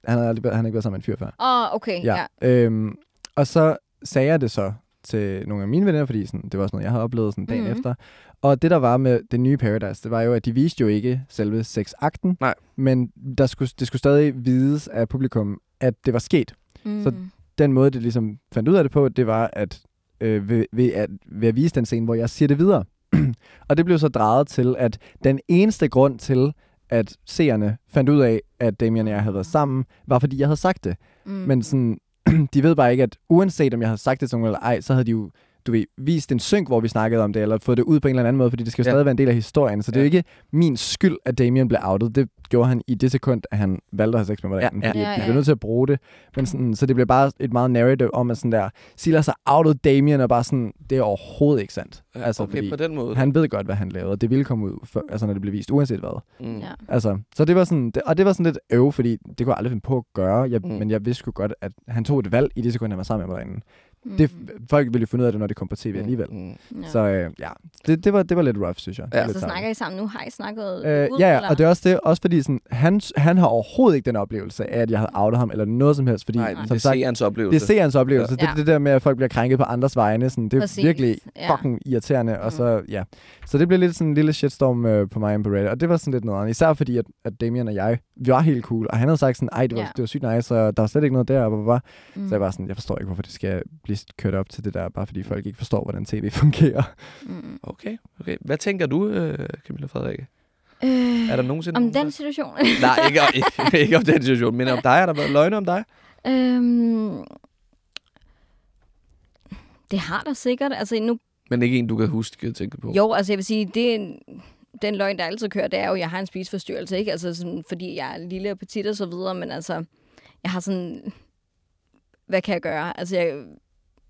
han havde, aldrig, han havde ikke været sammen med en fyr før. Åh, oh, okay, ja. ja. Øhm, og så sagde jeg det så til nogle af mine venner, fordi sådan, det var sådan noget, jeg havde oplevet sådan dagen mm. efter. Og det, der var med det nye Paradise, det var jo, at de viste jo ikke selve sexakten. Nej. Men der skulle, det skulle stadig vides af publikum, at det var sket. Mm. Så- Den måde, det ligesom fandt ud af det på, det var, at øh, ved, ved, at ved at vise den scene, hvor jeg siger det videre. og det blev så drejet til, at den eneste grund til, at seerne fandt ud af, at Damien og jeg havde været sammen, var fordi jeg havde sagt det. mm. Men sådan, de ved bare ikke, at uanset om jeg havde sagt det til nogen eller ej, så havde de jo du ved, vist en synk, hvor vi snakkede om det, eller fået det ud på en eller anden måde, fordi det skal jo Ja. stadig være en del af historien. Så det er jo ikke min skyld, at Damien blev outet. Det gjorde han i det sekund, at han valgte at have sex med mig Ja, derinde, ja. fordi Ja, vi blev nødt til at bruge det. Men sådan, så det blev bare et meget narrative om, at sådan der, Silas har outet Damien, og bare sådan, det er overhovedet ikke sandt. Ja, altså, okay, fordi på den måde. han ved godt, hvad han lavede, og det ville komme ud, for, altså når det blev vist, uanset hvad. Mm. Ja. Altså, så det var sådan, det, og det var sådan lidt øv, fordi det kunne jeg aldrig finde på at gøre, jeg, Mm. men jeg vidste godt, at han tog et valg i det sekund, han var sammen med mig derinde. Mm. Det, folk ville jo finde ud af det, når det kom på tv alligevel. Mm. ja. Så øh, ja, det, det, var, det var lidt rough, synes jeg. Ja. så snakker I sammen nu? Har I snakket Øh, ud, ja, ja, og det er også det, også fordi sådan, han, han har overhovedet ikke den oplevelse af, at jeg havde outet ham, eller noget som helst, fordi Nej, som det sagt, seerens oplevelse. det er seerens oplevelse. Ja. Det er det der med, at folk bliver krænket på andres vegne. Sådan, det er Præcis, virkelig ja. fucking irriterende. Og Mm. så, ja. så det blev lidt sådan en lille shitstorm øh, på mig på Reddit. Og det var sådan lidt noget andet. Især fordi, at, at Damien og jeg, vi var helt cool. Og han havde sagt sådan, ej, det var, Ja. det var sygt nice, og der var slet ikke noget der. Og blah, blah, blah. Mm. Så jeg var sådan, jeg forstår ikke, hvorfor det skal blive kørt op til det der, bare fordi folk ikke forstår, hvordan tv fungerer. Mm. Okay, okay. Hvad tænker du, øh, Camilla Frederikke? Øh, Er der nogensinde om nogen, den der- situation? Nej, ikke, ikke, ikke om den situation, men om dig. Har der været løgne om dig? øhm, Det har der sikkert. Altså, nu, Men ikke en, du kan huske at tænke på. jo, altså jeg vil sige, det er en, den løgn, der altid kører, det er jo, at jeg har en spiseforstyrrelse, ikke? Altså, sådan, fordi jeg er lille og petit og så videre, men altså, jeg har sådan, hvad kan jeg gøre? Altså, jeg,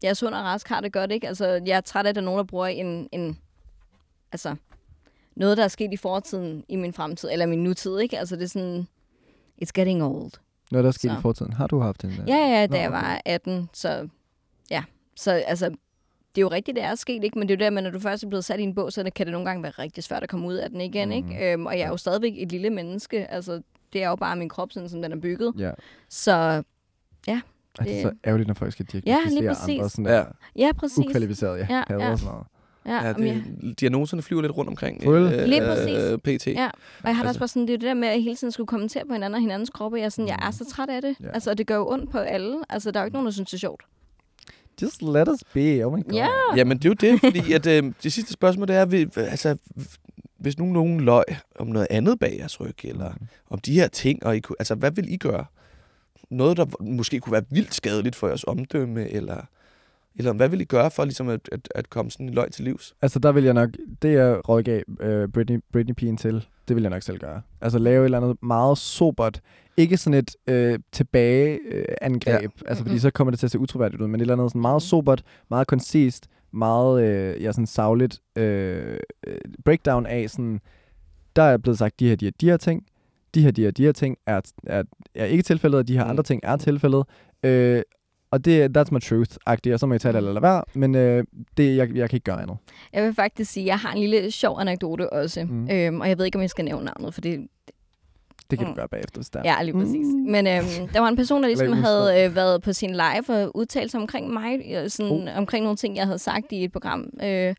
jeg er sund og rask, har det godt, ikke? Altså, jeg er træt af, at der er nogen, der bruger en, en altså, noget, der er sket i fortiden i min fremtid, eller min nutid, ikke? Altså, det er sådan, it's getting old. Noget, der er sket Så. i fortiden. Har du haft en? øh, Ja, ja, da Nå, jeg var 18, så ja. Så altså, det er jo rigtigt, det er sket, ikke? Men det er jo der, med, når du først er blevet sat i en bås, så kan det nogle gange være rigtig svært at komme ud af den igen, Mhm. ikke? Øhm, og jeg er jo stadigvæk et lille menneske, altså, det er jo bare min krop, sådan som den er bygget. Ja. Så Ej, det er så ærgerligt, når folk skal Ja, diagnostisere lige andre sådan Ja. der ja, præcis. ukvalificeret. Ja, Ja, ja, ja. sådan noget. Ja, Ja, men det, diagnoserne flyver lidt rundt omkring. Fuld. øh, Lige øh, præcis. PT. Ja. og jeg har Altså- også bare sådan, det er jo det der med, at jeg hele tiden skulle kommentere på hinanden og hinandens kroppe. Jeg er, sådan, jeg er så træt af det. Ja. Altså, og det gør jo ondt på alle. Altså, der er jo ikke nogen, der synes, det er sjovt. Just let us be. Oh my god. Ja. Jamen, det er jo det, fordi at, øh, det sidste spørgsmål, det er, vi- altså, hvis nu nogen løg om noget andet bag jeres ryg, eller om de her ting, og I kunne, altså, hvad vil I gøre? Noget, der måske kunne være vildt skadeligt for jeres omdømme, eller, eller hvad vil I gøre for ligesom at, at, at komme sådan en løg til livs? Altså, der vil jeg nok... Det, jeg rådgav uh, Britney, Britney Pigen til, det vil jeg nok selv gøre. Altså, lave et eller andet meget sobert. Ikke sådan et øh, tilbageangreb, Ja. øh, altså, fordi så kommer det til at se utroværdigt ud, men et eller andet sådan meget Mhm. sobert, meget koncist, meget øh, ja, sådan savligt øh, øh, breakdown af sådan, der er blevet sagt, de her, de her, de her ting, de her, de her, de her ting er, er, er ikke tilfældet, og de her Mm. andre ting er tilfældet. Øh, og det, that's my truth-agtigt, og så må jeg tage det eller lade være, men øh, det, jeg, jeg kan ikke gøre andet. Jeg vil faktisk sige, at jeg har en lille sjov anekdote også. Mm. Mm. Øhm, og jeg ved ikke, om jeg skal nævne navnet, for det, Det kan Mm. du gøre bagefter, hvis det er. Ja, lige præcis. Mm. Mm. Men øhm, der var en person, der ligesom havde øh, været på sin live og udtalt sig omkring mig, øh, sådan, oh. omkring nogle ting, jeg havde sagt i et program. Øh,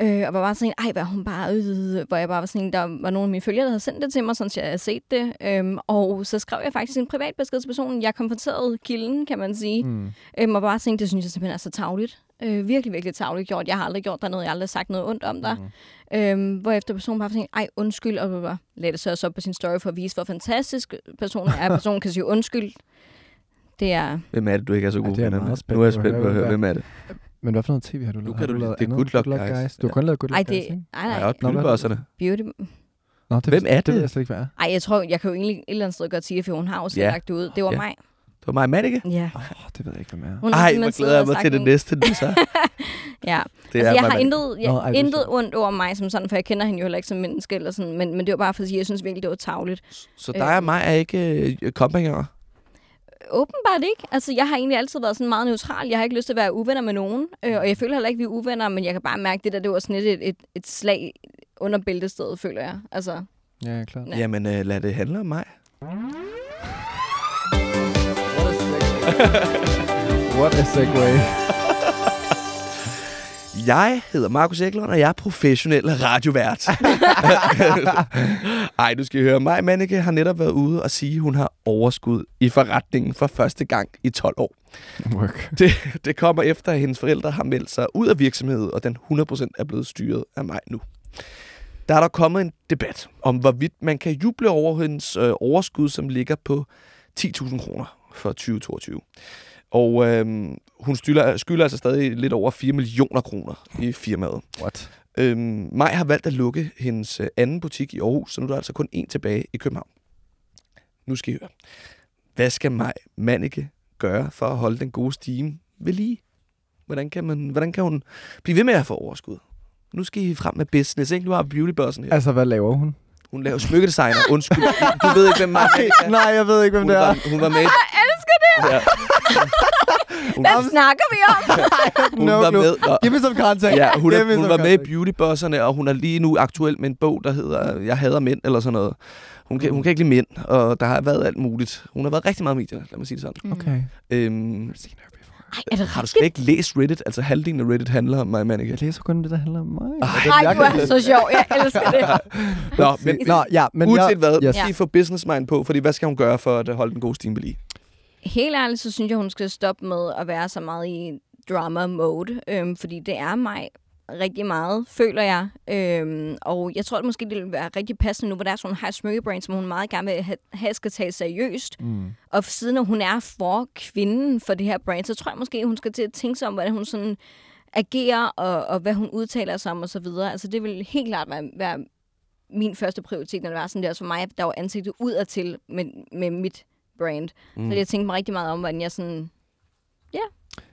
øh, og var bare sådan, ej, hvad hun bare, øh, hvor jeg bare var sådan, der var nogle af mine følgere, der havde sendt det til mig, sådan, så jeg havde set det. Øhm, og så skrev jeg faktisk en privat besked til personen. Jeg konfronterede kilden, kan man sige. Mm. Øhm, og bare tænkte, det synes jeg simpelthen er så tavligt. Øh, virkelig, virkelig tavligt gjort. Jeg har aldrig gjort dig noget, jeg har aldrig sagt noget ondt om dig. Mm. Øhm, hvorefter personen bare tænkte, ej, undskyld, og bare lagde det så også op på sin story for at vise, hvor fantastisk personen er. Personen kan sige undskyld. Det er... Hvem er det, du ikke er så god det er venner meget med? spændende Nu er jeg spændt på at høre, hvem er det? Men hvad for noget tv har du lavet? kan Har du lide- lavet det er andet? Good Luck Guys. Du har kun lavet Good Ej, Luck det, Guys, ikke? nej, Nej, nej. gyldebosserne. Beauty. Nå, det, Hvem er Det ved det? jeg slet ikke, hvad er. Ej, jeg tror, jeg kan jo egentlig et eller andet sted godt sige det, for hun har jo selv Ja. lagt det ud. Det var Ja. mig. Det var mig, Manneke. Ja. Åh, det ved jeg ikke, hvad er. Hun har Ej, simpelthen hvor siddet glæder jeg og mig sagt til det nogle- næste, du så. Ja. Det altså, jeg har intet, jeg, Nå, ej, det er intet ondt over mig som sådan, for jeg kender hende jo heller ikke som menneske, eller sådan, men, men det var bare fordi, jeg synes virkelig, det var tavligt. Så dig og mig er ikke øh, kompagnoner? Åbenbart ikke. Altså, jeg har egentlig altid været sådan meget neutral. Jeg har ikke lyst til at være uvenner med nogen, øh, og jeg føler heller ikke, vi er uvenner, men jeg kan bare mærke det der, det var sådan lidt et, et, et slag under bæltestedet, føler jeg. Altså, Ja, klart. Ja. Jamen, øh, lad det handle om mig. What a segue. Jeg hedder Markus Eklund, og jeg er professionel radiovært. Ej, du skal høre. Mig, Manneke, har netop været ude og sige, at hun har overskud i forretningen for første gang i 12 år. Work. Det, det kommer efter, at hendes forældre har meldt sig ud af virksomheden, og den 100% er blevet styret af mig nu. Der er der kommet en debat om, hvorvidt man kan juble over hendes øh, overskud, som ligger på 10.000 kroner for 2022. Og øhm, hun skylder, skylder altså stadig lidt over 4 millioner kroner i firmaet. What? Øhm, Maj har valgt at lukke hendes øh, anden butik i Aarhus, så nu er der altså kun én tilbage i København. Nu skal I høre. Hvad skal Maj Manneke gøre for at holde den gode stime ved lige? Hvordan kan, man, hvordan kan hun blive ved med at få overskud? Nu skal I frem med business, ikke? Nu har beautybossen her. Altså, hvad laver hun? Hun laver smykkedesigner. Undskyld. Du ved ikke, hvem Maj er. Nej, jeg ved ikke, hvem Hun det er. var, hun var med. Jeg elsker det! Ja. Hun, Hvem snakker vi om? hun No var clue. med. Og, Give me some context. Ja, hun, er, hun var med i. Beautybosserne, og hun er lige nu aktuel med en bog, der hedder Jeg hader mænd, eller sådan noget. Hun kan, hun kan ikke lide mænd, og der har været alt muligt. Hun har været rigtig meget i medierne, lad mig sige det sådan. Okay. Øhm. Ej, er det har du slet ikke læst Reddit? Altså halvdelen af Reddit handler om mig, Manike. Jeg læser kun det, der handler om mig. Ej, Ej, du er så sjov. Jeg elsker det. Nå, men Nå, ja, men uanset jeg, hvad, Yes. yes. lige få business mind på, fordi hvad skal hun gøre for at holde den gode stime ved lige? Helt ærligt, så synes jeg, hun skal stoppe med at være så meget i drama mode, øhm, fordi det er mig rigtig meget, føler jeg. Øhm, og jeg tror at måske, det vil være rigtig passende nu, hvor der er sådan en high smykkebrand, som hun meget gerne vil have, skal tage seriøst. Mm. Og siden hun er for kvinden for det her brand, så tror jeg måske, hun skal til at tænke sig om, hvordan hun sådan agerer, og, og hvad hun udtaler sig om, og så videre. Altså det vil helt klart være, være min første prioritet, når det var sådan der. Så for mig, der var ansigtet udadtil med, med mit brand. Mm. Så jeg tænkte mig rigtig meget om, hvordan jeg sådan...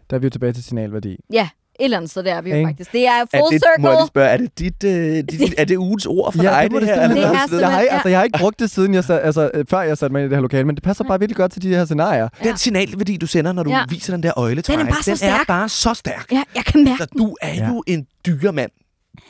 Der er vi jo tilbage til signalværdi. Ja, et eller andet sted der er vi jo faktisk. Det er Er full det, circle. må jeg lige spørge, er det, dit, øh, dit, er det ugens ord for dig, må det her? simpelthen Det er ikke- ja. altså, jeg har ikke brugt det siden jeg sat, altså, øh, før jeg satte mig ind i det her lokale, men det passer bare virkelig godt til de her scenarier. Den signalværdi, du sender, når du Ja. viser den der øjletræk, Den er bare så den er stærk. bare så stærk. Ja, jeg kan mærke Så du er Ja. jo en dyremand.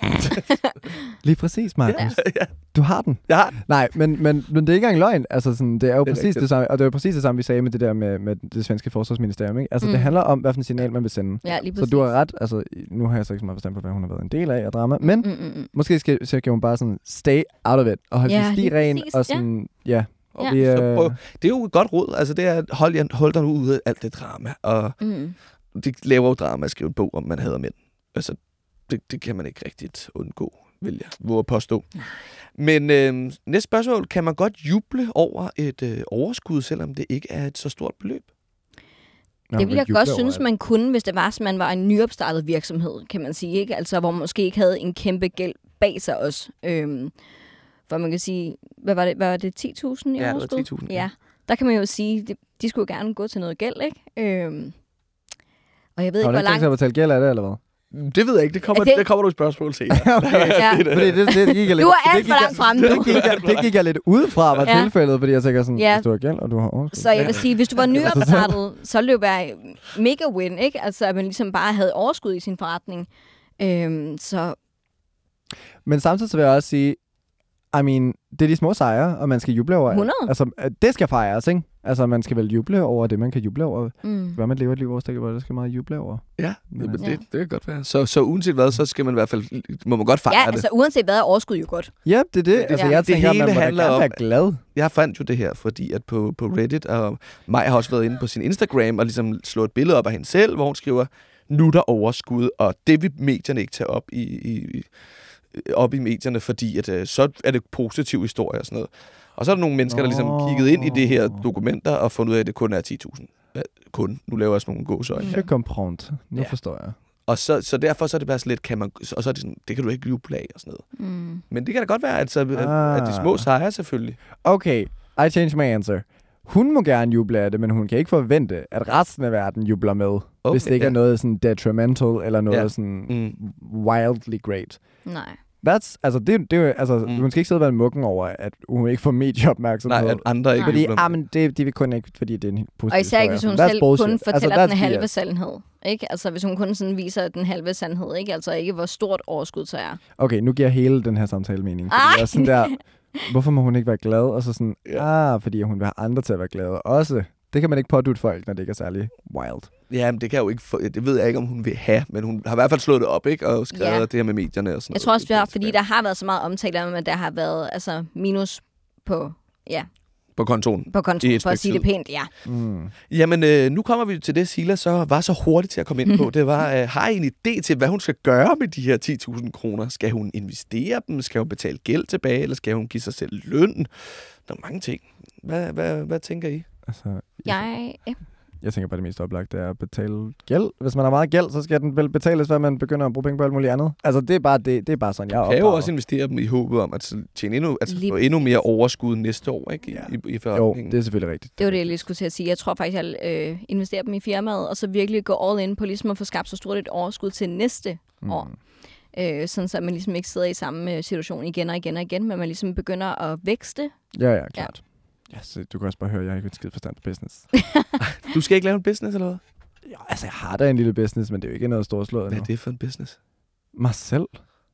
Lige præcis, Markus. Ja. Du har den. Ja. Nej, men, men, men det er ikke engang løgn. Altså, sådan, det er jo Det er præcis rigtigt. det samme, og det er jo præcis det samme, vi sagde med det der med, med det svenske forsvarsministerium. Ikke? Altså, mm. det Mm. handler om, hvad for en signal man vil sende. Ja, lige Så du har ret. Altså, nu har jeg så ikke så meget forstand på, hvad hun har været en del af af drama, men Mm, mm, mm. måske skal, så kan hun bare sådan stay out of it, og holde Ja, sin sti ren, præcis, og ja. sådan, ja. Ja. Vi, Så øh, prøv, det er jo et godt råd. Altså, det er, at hold, jer- hold dig nu ude af alt det drama. Og Mm. det laver jo drama at skrive en bog om, man hader mænd. Altså, det, det kan man ikke rigtigt undgå, vil jeg våge at påstå. Men øh, næste spørgsmål. Kan man godt juble over et øh, overskud, selvom det ikke er et så stort beløb? Nå, Det ville jeg godt synes, man kunne, hvis det var, at man var en nyopstartet virksomhed, kan man sige. ikke? Altså, hvor man måske ikke havde en kæmpe gæld bag sig også. Øhm, for man kan sige, hvad var det, hvad var det 10.000 i Ja, det var overskud? 10.000, ja. Ja, der kan man jo sige, de, de skulle gerne gå til noget gæld, ikke? Øhm, og jeg ved Har ikke, hvor ikke tænkt sig langt... at betale gæld af det, eller hvad? Det ved jeg ikke. Det kommer, Er det- det... Der kommer nogle spørgsmål senere. Ja. Fordi det, det, det gik jeg lidt, Du er det alt for jeg- langt frem det nu. gik, jeg, det gik jeg lidt ud fra, var Ja. tilfældet, fordi jeg tænker sådan, Ja. hvis du har gæld, og du har overskud. Så jeg vil sige, hvis du var nyopstartet, så ville det jo være mega win, ikke? Altså, at man ligesom bare havde overskud i sin forretning. Øhm, så Men samtidig så vil jeg også sige, I mean, det er de små sejre, og man skal juble over. 100. Altså, at det skal fejres, ikke? Altså, man skal vel juble over det, man kan juble over. mm. Hvad man lever et liv over, hvor der skal meget juble over. Ja, Men altså- det, det kan godt være. Så, så uanset hvad, så skal man i hvert fald, må man godt fejre Ja, det. altså uanset hvad er overskud jo godt. Ja, det er det. Altså, Ja. jeg Det tænker, hele man handler om- være glad. Jeg fandt jo det her, fordi at på, på Reddit, og Maj har også været inde på sin Instagram og ligesom slået et billede op af hende selv, hvor hun skriver, nu er der overskud, og det vil medierne ikke tage op i, i, i- op i medierne, fordi at, øh, så er det positiv historie og sådan noget. Og så er der nogle mennesker, der ligesom Nå. kigget ind i det her dokumenter og fundet ud af, at det kun er 10.000. Ja, kun. Nu laver jeg sådan nogle gåsøjne. Jeg kom prompt. Nu Ja. forstår jeg. Og så, så derfor så er det bare sådan lidt, kan man, og så er det sådan, det kan du ikke juble af og sådan noget. Mm. Men det kan da godt være, at, Ah. at de små sejre selvfølgelig. Okay, I change my answer. Hun må gerne juble af det, men hun kan ikke forvente, at resten af verden jubler med, okay, hvis det ikke ja. er noget sådan detrimental eller noget Ja. sådan Mm. wildly great. Nej. That's, altså, det, det er altså, Mm. hun skal ikke sidde og være mukken over, at hun ikke får medieopmærksomhed. Nej, at andre ikke fordi, ah, men det, de vil kun ikke, fordi det er en positiv Og især ikke, hvis hun selv bullshit. kun fortæller altså, den halve BS. sandhed. Ikke? Altså, hvis hun kun sådan viser den halve sandhed, ikke? Altså ikke, hvor stort overskud så er. Okay, nu giver hele den her samtale mening. Fordi jeg er sådan der, hvorfor må hun ikke være glad? Og så sådan, Ja. ah, fordi hun vil have andre til at være glade også. Det kan man ikke pådute folk, når det ikke er særlig wild. Ja, men det kan jeg jo ikke få, det ved jeg ikke, om hun vil have, men hun har i hvert fald slået det op, ikke? Og skrevet Ja. det her med medierne og sådan Jeg tror også, det er, noget. fordi der har været så meget omtale om, at der har været altså, minus på, ja, På kontoen. på kontoen, for at sige det pænt, ja. Mm. Jamen, øh, nu kommer vi til det, Sila så var så hurtigt til at komme ind på. Det var, øh, har I en idé til, hvad hun skal gøre med de her 10.000 kroner? Skal hun investere dem? Skal hun betale gæld tilbage? Eller skal hun give sig selv løn? Der er mange ting. Hvad, hvad, hvad tænker I? Altså, Jeg, ja. Jeg tænker bare, det mest oplagte er at betale gæld. Hvis man har meget gæld, så skal den vel betales, hvad man begynder at bruge penge på alt muligt andet. Altså, det er bare, det, det er bare sådan, jeg er kan jo også investere dem i håbet om at tjene endnu, altså Lige endnu mere overskud næste år, ikke? I, Ja. i, i Jo, det er selvfølgelig rigtigt. Det var det, jeg lige skulle til at sige. Jeg tror faktisk, jeg øh, investerer dem i firmaet, og så virkelig gå all in på ligesom at få skabt så stort et overskud til næste Mm. år. Øh, sådan så man ligesom ikke sidder i samme øh, situation igen og igen og igen, men man ligesom begynder at vækste. Ja, ja, klart. Ja. Yes, du kan også bare høre, at jeg har ikke en skid forstand på business. Du skal ikke lave en business, eller hvad? ja, altså, jeg har da en lille business, men det er jo ikke noget storslået Hvad er det for en business? Mig selv.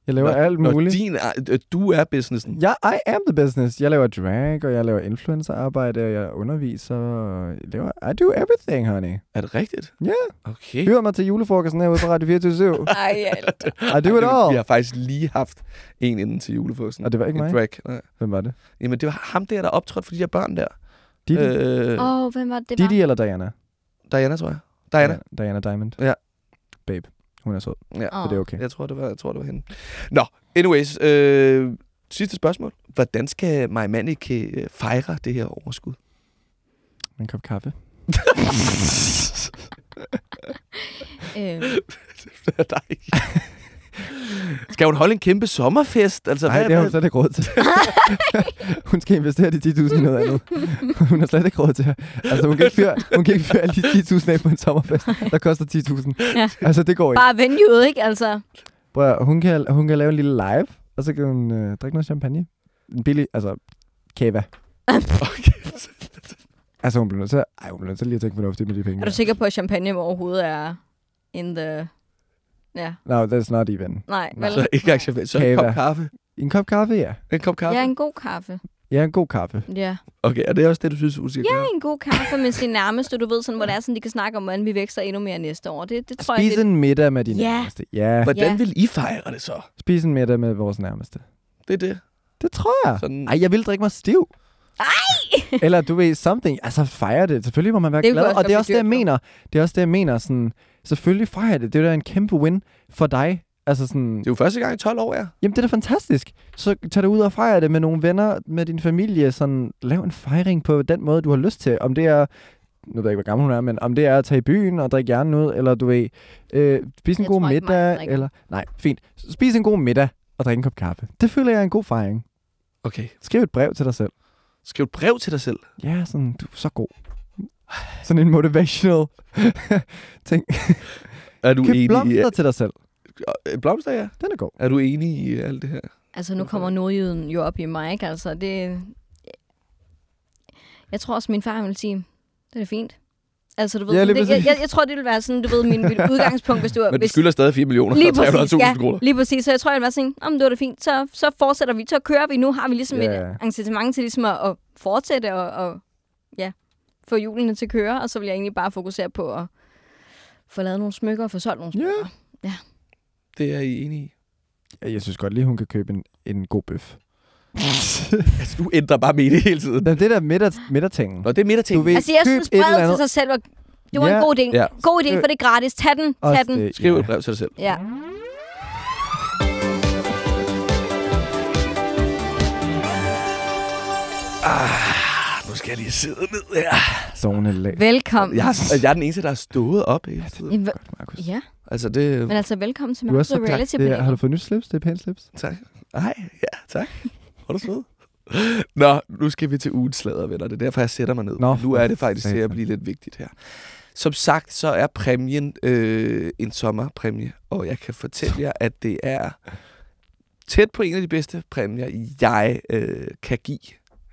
Jeg laver alt muligt. din, er- øh, du er businessen. Ja, I am the business. Jeg laver drag, og jeg laver influencerarbejde, og jeg underviser. Og jeg laver, I do everything, honey. Er det rigtigt? Ja. Okay. Hør mig til julefrokosten herude på Radio 24 Ej, alt. I do it Vi all. har faktisk lige haft en inden til julefrokosten. Og det var ikke En mig? Drag. Nej. Hvem var det? Jamen, det var ham der, der optrådte for de her børn der. Didi? Øh, oh, hvem var det, det var? Didi eller Diana? Diana, tror jeg. Diana. Diana Diamond. Ja. Babe. Hun er sød, Ja, så det er okay. jeg tror, det var, jeg tror, det var hende. Nå, anyways. Øh, sidste spørgsmål. Hvordan skal Maja Manike øh, fejre det her overskud? En kop kaffe. Øh, Nej. Skal hun holde en kæmpe sommerfest? Altså, Nej, det har hun slet ikke råd til. hun skal investere de 10.000 i noget andet. Hun har slet ikke råd til Altså, hun kan ikke fyre, hun kan ikke fyre alle de 10.000 af på en sommerfest, der koster 10.000. Ja. Altså, det går ikke. bare venueet, ikke? Altså, Prøv, at- hun, kan, hun kan lave en lille live, og så kan hun øh, drikke noget champagne. En billig, altså, kava. Okay. Altså, hun bliver nødt til at, ej, hun bliver nødt til lige at tænke fornuftigt med de penge. er du sikker på, at champagne overhovedet er in the... Ja, No, that's not even. nej, Nej. vel? Så ikke champagne. Så en kop kaffe. En kop kaffe, ja. En kop kaffe. Ja, en god kaffe. Ja, en god kaffe. Ja. Okay, og det er også det, du synes, skal Ja, en god kaffe med sin nærmeste, du ved, sådan, hvor det er sådan, de kan snakke om, hvordan vi vækster endnu mere næste år. Det, det tror jeg, Spis det, en middag med dine Ja. nærmeste. Ja, Hvordan Ja. vil I fejre det så? spis en middag med vores nærmeste. Det er det. Det tror jeg. Sådan, Ej, jeg vil drikke mig stiv. Ej! Eller du ved, something. Altså, fejre det. Selvfølgelig må man være Det glad. Og det er også det, jeg mener. Det er også det, jeg mener. Sådan, selvfølgelig fejre det. Det er da en kæmpe win for dig. Altså sådan, det er jo første gang i 12 år, ja. jamen det er da fantastisk. Så tag dig ud og fejre det med nogle venner, med din familie. Sådan, lav en fejring på den måde, du har lyst til. Om det er, nu ved jeg ikke, hvor gammel hun er, men om det er at tage i byen og drikke hjernen ud, eller du ved, øh, spise en Jeg god ikke, middag, drikker. eller... Nej, fint. Spis en god middag og drikke en kop kaffe. Det føler jeg er en god fejring. Okay. Skriv et brev til dig selv. Skriv et brev til dig selv. Ja, sådan, du er så god. Sådan en motivational ting. Er du Køb enig i... blomster til dig selv. Øh, Blomster, ja. Den er god. Er du enig i alt det her? Altså, nu kommer nordjyden jo op i mig, ikke? Altså, det... Jeg tror også, min far vil sige, det er fint. Altså, du ved, Ja, det, jeg, jeg, jeg, tror, det vil være sådan, du ved, min, mit udgangspunkt, hvis du... Men du hvis, skylder stadig 4 millioner lige og præcis, 300.000 ja, kroner. lige præcis. Så jeg tror, jeg vil være sådan, om det var det fint, så, så fortsætter vi, så kører vi. Nu har vi ligesom Ja. et incitament til ligesom at, at fortsætte og, og ja, få hjulene til at køre, og så vil jeg egentlig bare fokusere på at få lavet nogle smykker og få solgt nogle Ja. smykker. Det er I enige i. Ja, Jeg synes godt lige, hun kan købe en, en god bøf. Altså, du ændrer bare mening hele tiden. Men det der middag, middagtingen. Nå, det er middag ting. Du ved, Altså, jeg synes, et eller brevet til andet. sig selv var... Det var Ja. en god idé. Ja. God idé, for det er gratis. Tag den. Tag Også den. det, Skriv ja. et brev til dig selv. Ja. Ah, nu skal jeg lige sidde ned her. Så hun er lag. Velkommen. Jeg er, jeg er den eneste, der har stået op hele tiden. Jamen, Godt, Markus. Ja, Altså, det... men altså, velkommen til Markus og Reality. Det, har du fået nyt slips? Det er pænt slips. Tak. Ej, ja, tak. Hvor er du sød. Nå, nu skal vi til ugens slader, venner. Det er derfor, jeg sætter mig ned. Nå, nu er det faktisk til at blive lidt vigtigt her. Som sagt, så er præmien øh, en sommerpræmie, og jeg kan fortælle jer, at det er tæt på en af de bedste præmier, jeg øh, kan give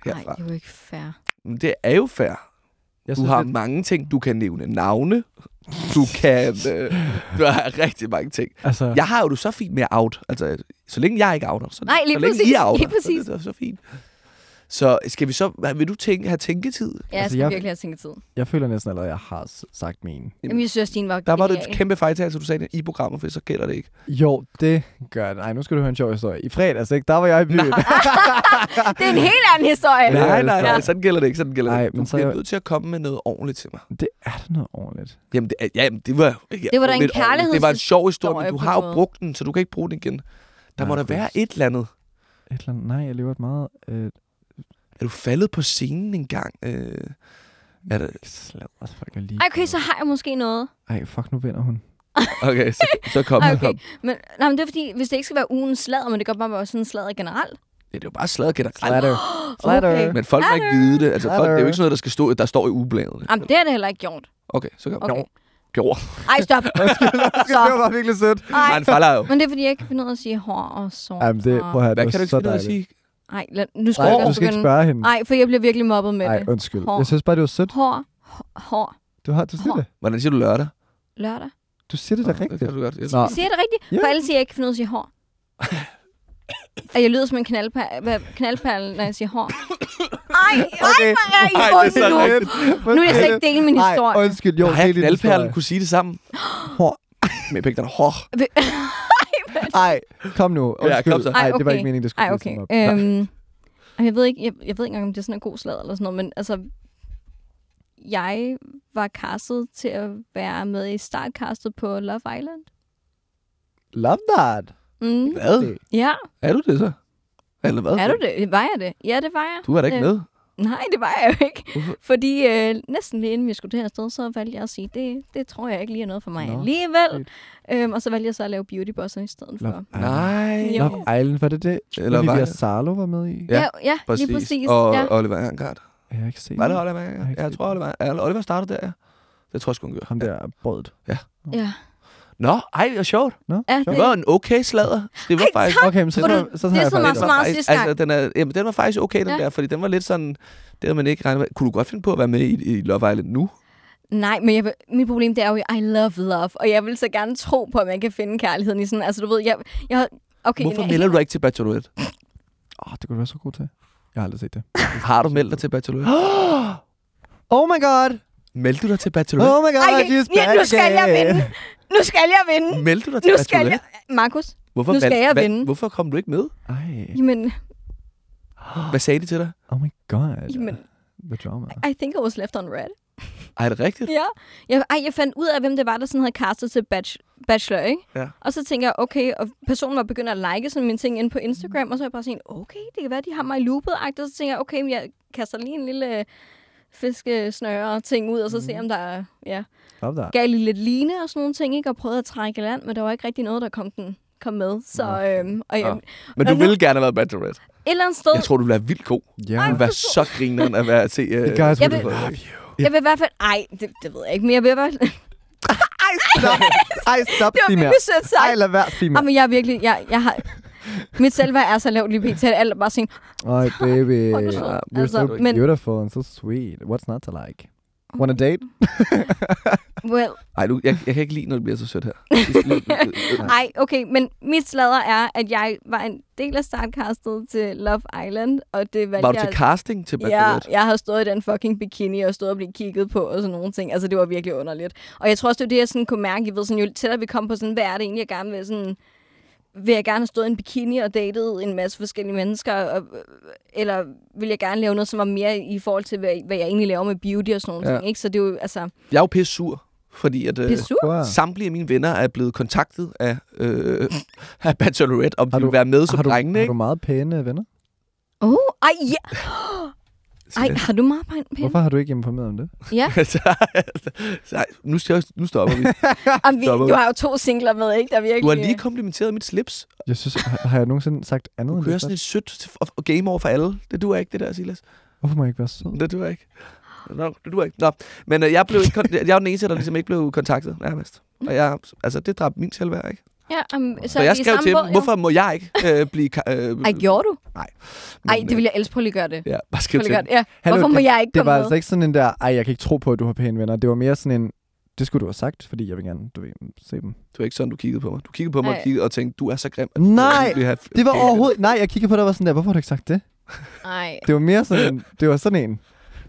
Nej, herfra. det er jo ikke fair. Men det er jo fair. Jeg Du synes, har det, mange ting. Du kan nævne navne. Du kan... Øh, du har rigtig mange ting. altså, Jeg har jo det så fint med out. Altså, så længe jeg ikke outer, så, Nej, lige så længe præcis, I outer, lige præcis. Så, det er så fint. Så skal vi så... Vil du tænke, have tænketid? Ja, jeg Altså, skal jeg- virkelig have tænketid. jeg føler næsten allerede, at jeg har sagt min. Jamen, jeg synes, din var Der var det et kæmpe fejltagelse, du sagde det i programmet, for så gælder det ikke. Jo, det gør det. Nej, nu skal du høre en sjov historie. I fredags, ikke? Der var jeg i byen. Det er en helt anden historie. Nej, det nej, nej, Ja. sådan gælder det ikke. Sådan gælder Nej, det ikke. Du men så bliver jeg- nødt til at komme med noget ordentligt til mig. det er da noget ordentligt. Jamen, det, er- ja, jamen, det var... Ja, Det var da en ordentligt. Det var en sjov historie, men du har jo brugt den, så du kan ikke bruge den igen. Der må der være et eller andet. Et eller andet. Nej, jeg lever et meget... Øh, Er du faldet på scenen en gang? Øh, er det, Sladder, fuck, jeg lige... Ej, okay, så har jeg måske noget. Ej, fuck, nu vinder hun. okay, så, så kom. Okay. kom. Men, nej, men det er fordi, hvis det ikke skal være ugens sladder, men det kan bare være sådan en sladder generelt. Det er jo bare slaget generelt. Slatter. Slatter. Okay. Men folk må ikke vide det. Altså, folk, det er jo Slatter. ikke sådan noget, der, skal stå, der står i ugebladet. Jamen, det har det heller ikke gjort. Okay, så kom. Okay. Gjorde. Ej, stop. Det var bare virkelig sødt. Nej, Ej, en falder jo. men det er fordi, jeg ikke kan finde ud af at sige hår og så. Jamen, det, prøv at høre, det Hvad kan du ikke finde ud af at dejligt. sige? Nej, nu skal Nej, jeg du også skal ikke begynde. spørge hende. Nej, for jeg bliver virkelig mobbet med Nej, det. undskyld. Hår. Jeg synes bare, det var sødt. Hår, hår, Du, har, du siger Hår. det. Hvordan siger du lørdag? lørdag. Du siger det da Det rigtigt. kan du godt. Jeg Nå. Siger det rigtigt, Ja. for alle siger, at jeg ikke kan finde ud af at sige hår. At jeg lyder som en knaldperl, knaldperl når jeg siger hår. Ej, ej, Okay. ej, Ej, ej, det er så nu. rigtigt. Nu vil jeg slet ikke dele min historie. Nej, undskyld. Jo, Nej, det er din historie. kunne sige det sammen. Hår. Med der hår. Ej, kom nu. Ja, kom så. Ej, Ej, det var okay. ikke meningen, det skulle Ej, okay. op. Øhm, jeg ved ikke, jeg, jeg ved ikke engang, om det er sådan en god slag eller sådan noget, men altså, jeg var castet til at være med i startcastet på Love Island. Love that. Mm. Hvad? Ja, Er du det så? Eller hvad? er du det? Var jeg det? Ja, det var jeg. Du er da ikke Øh, med. Nej, det var jeg jo ikke. Hvorfor? Fordi øh, næsten lige inden vi skulle det her sted, så valgte jeg at sige, det, det tror jeg ikke lige er noget for mig Nå, alligevel. Øhm, og så valgte jeg så at lave Beauty Bosser i stedet for. Love, Nej. Jo. Love Island, var det det? Eller Olivia var- Salo var med i? Ja, Ja, ja Præcis. lige præcis. Og ja. Oliver Erngard. Jeg har ikke set Var det. Oliver Jeg Ja, jeg set tror, Oliver, ja, Oliver startede der, ja. Det tror jeg sgu, han gør. Ham der brødet. ja. Nå, ej, hvor sjovt. Nå, Ja, sjovt. Det var en okay sladder. Det var Ej, faktisk... Okay, men så, du- så, så, det er så meget smart sidste gang. altså, den, er, jamen, den var faktisk okay, den Ja. der, fordi den var lidt sådan... Det havde man ikke regnet med. Kunne du godt finde på at være med i, i Love Island nu? Nej, men jeg, vil- mit problem det er jo, at I love love, og jeg vil så gerne tro på, at man kan finde kærligheden i sådan, altså du ved, jeg, jeg okay, Hvorfor jeg- melder du ikke til Bachelorette? Åh, det kunne du være så god til. Jeg har aldrig set det. Har du meldt dig til Bachelorette? Oh my god! Meldte du dig til Bachelorette? Oh my god, Ej, she's back nu skal jeg vinde. Nu skal jeg vinde. Meldte du dig til Nu skal jeg... Markus, Hvorfor, nu skal valg- jeg vinde. Hvorfor kom du ikke med? Ej, jamen, Hvad sagde de til dig? oh my god. jamen, The drama. I think I was left on red. Ej, er det rigtigt? Ja. Jeg, ej, jeg fandt ud af, hvem det var, der sådan havde castet til Bachelor, ikke? Ja. Og så tænker jeg, okay, og personen var begyndt at like sådan mine ting ind på Instagram, og så er jeg bare sådan, okay, det kan være, de har mig loopet, og så tænker jeg, okay, men jeg kaster lige en lille fiskesnøre ting ud, og så ser om der er, ja, Love that. gav lige lidt line og sådan nogle ting, ikke? Og prøvede at trække land, men der var ikke rigtig noget, der kom, den, kom med. Så, Nå. øhm, og jeg, Nå. Men du Og nu- ville gerne have været Bachelorette. et eller andet sted, Jeg tror, du ville være vildt god. Ja. Du ville være så grineren at være til... Uh, You guys Jeg vil- love you. jeg vil i hvert fald, ej, det, det ved jeg ikke, men jeg vil i hvert fald, Ej, stop. Ej, stop. det var virkelig sødt sagt. Ej, lad være. Sig mere. Jamen, jeg er virkelig, jeg, jeg har, mit selvværd er så lavt lige pt. at alt er bare sådan, Ej, baby. You're Altså, so men- beautiful and so sweet. What's not to like? Want a date? well, Ej, du, jeg, jeg kan ikke lide, når det bliver så sødt her. ej, okay, men mit sladder er, at jeg var en del af startcastet til Love Island, og det valgte Var du jeg... til casting til Ja, Bachelorette? jeg har stået i den fucking bikini og stået og blivet kigget på og sådan nogle ting. Altså, det var virkelig underligt. Og jeg tror også, det er det, jeg sådan kunne mærke. Jeg ved, sådan, jo tættere vi kom på sådan, hvad er det egentlig, jeg gerne vil sådan vil jeg gerne have stået i en bikini og datet en masse forskellige mennesker, og, eller vil jeg gerne lave noget, som var mere i forhold til, hvad, hvad jeg egentlig laver med beauty og sådan nogle Ja. ting, ikke? Så det er jo, altså, Jeg er jo pisse sur, fordi at, øh, er samtlige af mine venner er blevet kontaktet af, øh, af Bachelorette, om Har de du- vil være med som har, du, drengene, har ikke? du meget pæne venner? Oh, ej, ja. Ej, har du meget pæn? pæn? Hvorfor har du ikke informeret om det? Ja. så, så, nu, nu stopper vi. Jamen, vi, Stopper. du har jo to singler med, ikke? Der virkelig... Du har lige komplimenteret mit slips. Jeg synes, har, har jeg nogensinde sagt andet Du end kører sådan et sødt og- game over for alle. Det duer ikke, det der, Silas. Hvorfor må jeg ikke være sød? Det duer ikke. Nå, det duer ikke. Nå, men øh, jeg, blev ikke, jeg var den eneste, der ligesom ikke blev kontaktet, nærmest. Og jeg, altså, det dræbte min selvværd, ikke? Ja, um, så, Så, er jeg skrev til dem, hvorfor må jeg ikke øh, blive... Øh, Ej, gjorde du? Nej. Ej, Men, det vil jeg elske. Prøv lige at gøre det. øh, Ja, bare skriv til dem. det. Ja. Hvorfor må det, jeg ikke Det komme var med? altså ikke sådan en der, ej, jeg kan ikke tro på, at du har pæne venner. Det var mere sådan en, det skulle du have sagt, fordi jeg vil gerne, du ved, se dem. Det var ikke sådan, du kiggede på mig. Du kiggede på mig og, kiggede og tænkte, du er så grim. at Nej, du vil have Det var overhovedet, nej, jeg kiggede på dig og var sådan der, hvorfor har du ikke sagt det? Nej. Det var mere sådan en, det var sådan en.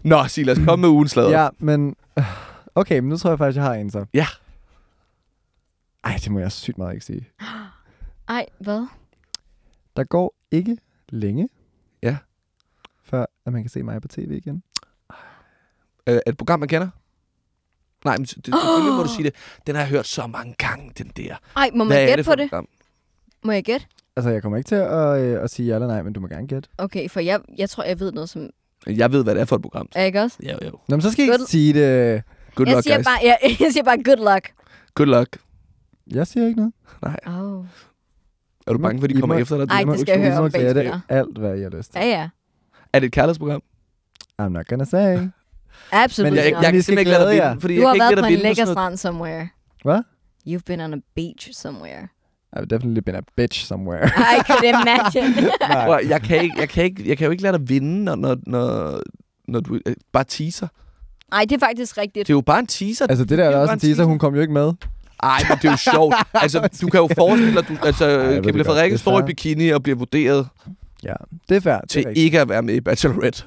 Nå, Silas, kom med ugens slader. Ja, men, øh, okay, men nu tror jeg faktisk, jeg har en så. Ja. Ej, det må jeg sygt meget ikke sige. Ej, hvad? Der går ikke længe, Ja. før at man kan se mig på tv igen. Øh, et program, man kender? Nej, men det, selvfølgelig må du sige det. Den har jeg hørt så mange gange, den der. Ej, må man Hvad er gætte det på for det? et program? Må jeg gætte? Altså, jeg kommer ikke til at, øh, at sige ja eller nej, men du må gerne gætte. Okay, for jeg, jeg tror, jeg ved noget som... Jeg ved, hvad det er for et program. Er ikke også? Jo, jo. Nå, men så skal jeg Good- ikke sige det. Good jeg, luck, siger guys. bare, jeg, jeg siger bare good luck. Good luck. Jeg siger ikke noget. Nej. Oh. Er du bange for, at de I kommer må- efter dig? Ej, Du må det skal jeg høre om bagefter. alt, hvad jeg har lyst til. Ja, ja. Er det et kærlighedsprogram? I'm not gonna say. Absolut. Men Jeg, jeg, Men jeg kan simpelthen ikke lade jer. vinde, fordi du jeg har været på en lækker strand somewhere. Hvad? You've been on a beach somewhere. I've definitely been a bitch somewhere. I could imagine. Nej. At- jeg, kan ikke, jeg, kan ikke, jeg kan jo ikke lade dig vinde, når, når, når, når du øh, bare teaser. Ej, det er faktisk rigtigt. Det er jo bare en teaser. Altså, det der er jo da også bare en teaser, hun kom jo ikke med. Ej, men det er jo sjovt. altså, du kan jo forestille dig, du, altså, ved Camilla det. Frederiksen Det er står i bikini og bliver vurderet Ja, det er fair. Det er til ikke at være med i Bachelorette.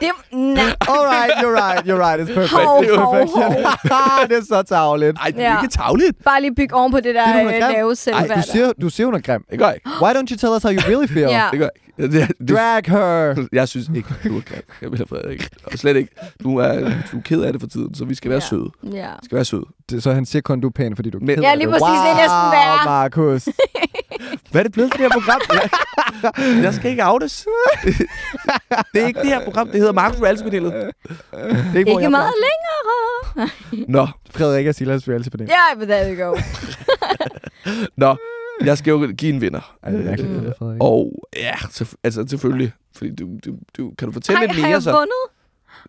Det, nej. Alright, you're right, you're right. It's perfect. Hov, It's hov, perfection. det er så tavligt. Nej, det er Ja. ikke tavligt. Bare lige bygge oven på det der er øh, lave Ej, selvværd. du siger, du siger, hun er grim. Det gør jeg ikke. Why don't you tell us how you really feel? Ja. Det gør jeg ikke. Det, det, Drag her. jeg synes ikke, du er grim. Camilla Frederik. Og slet ikke. Du er, du er ked af det for tiden, så vi skal være Ja. søde. Ja. Vi skal være søde. Det, så han siger kun, du er pæn, fordi du er Men- ked Ja, lige præcis. Det er næsten værre. Wow, Markus. Hvad er det blevet til det her program? Jeg, jeg skal ikke outes. det er ikke det her program. Det hedder Markus Reality-panelet. Det er ikke, Ikke meget længere. Nå, Frederik og Silas reality panel. Ja, but there you go. nå. Jeg skal jo give en vinder. Ej, det er mærkeligt, det der, Frederik. Og ja, til, altså selvfølgelig. Fordi du, du, du, kan du fortælle Ej, lidt har mere jeg så? vundet?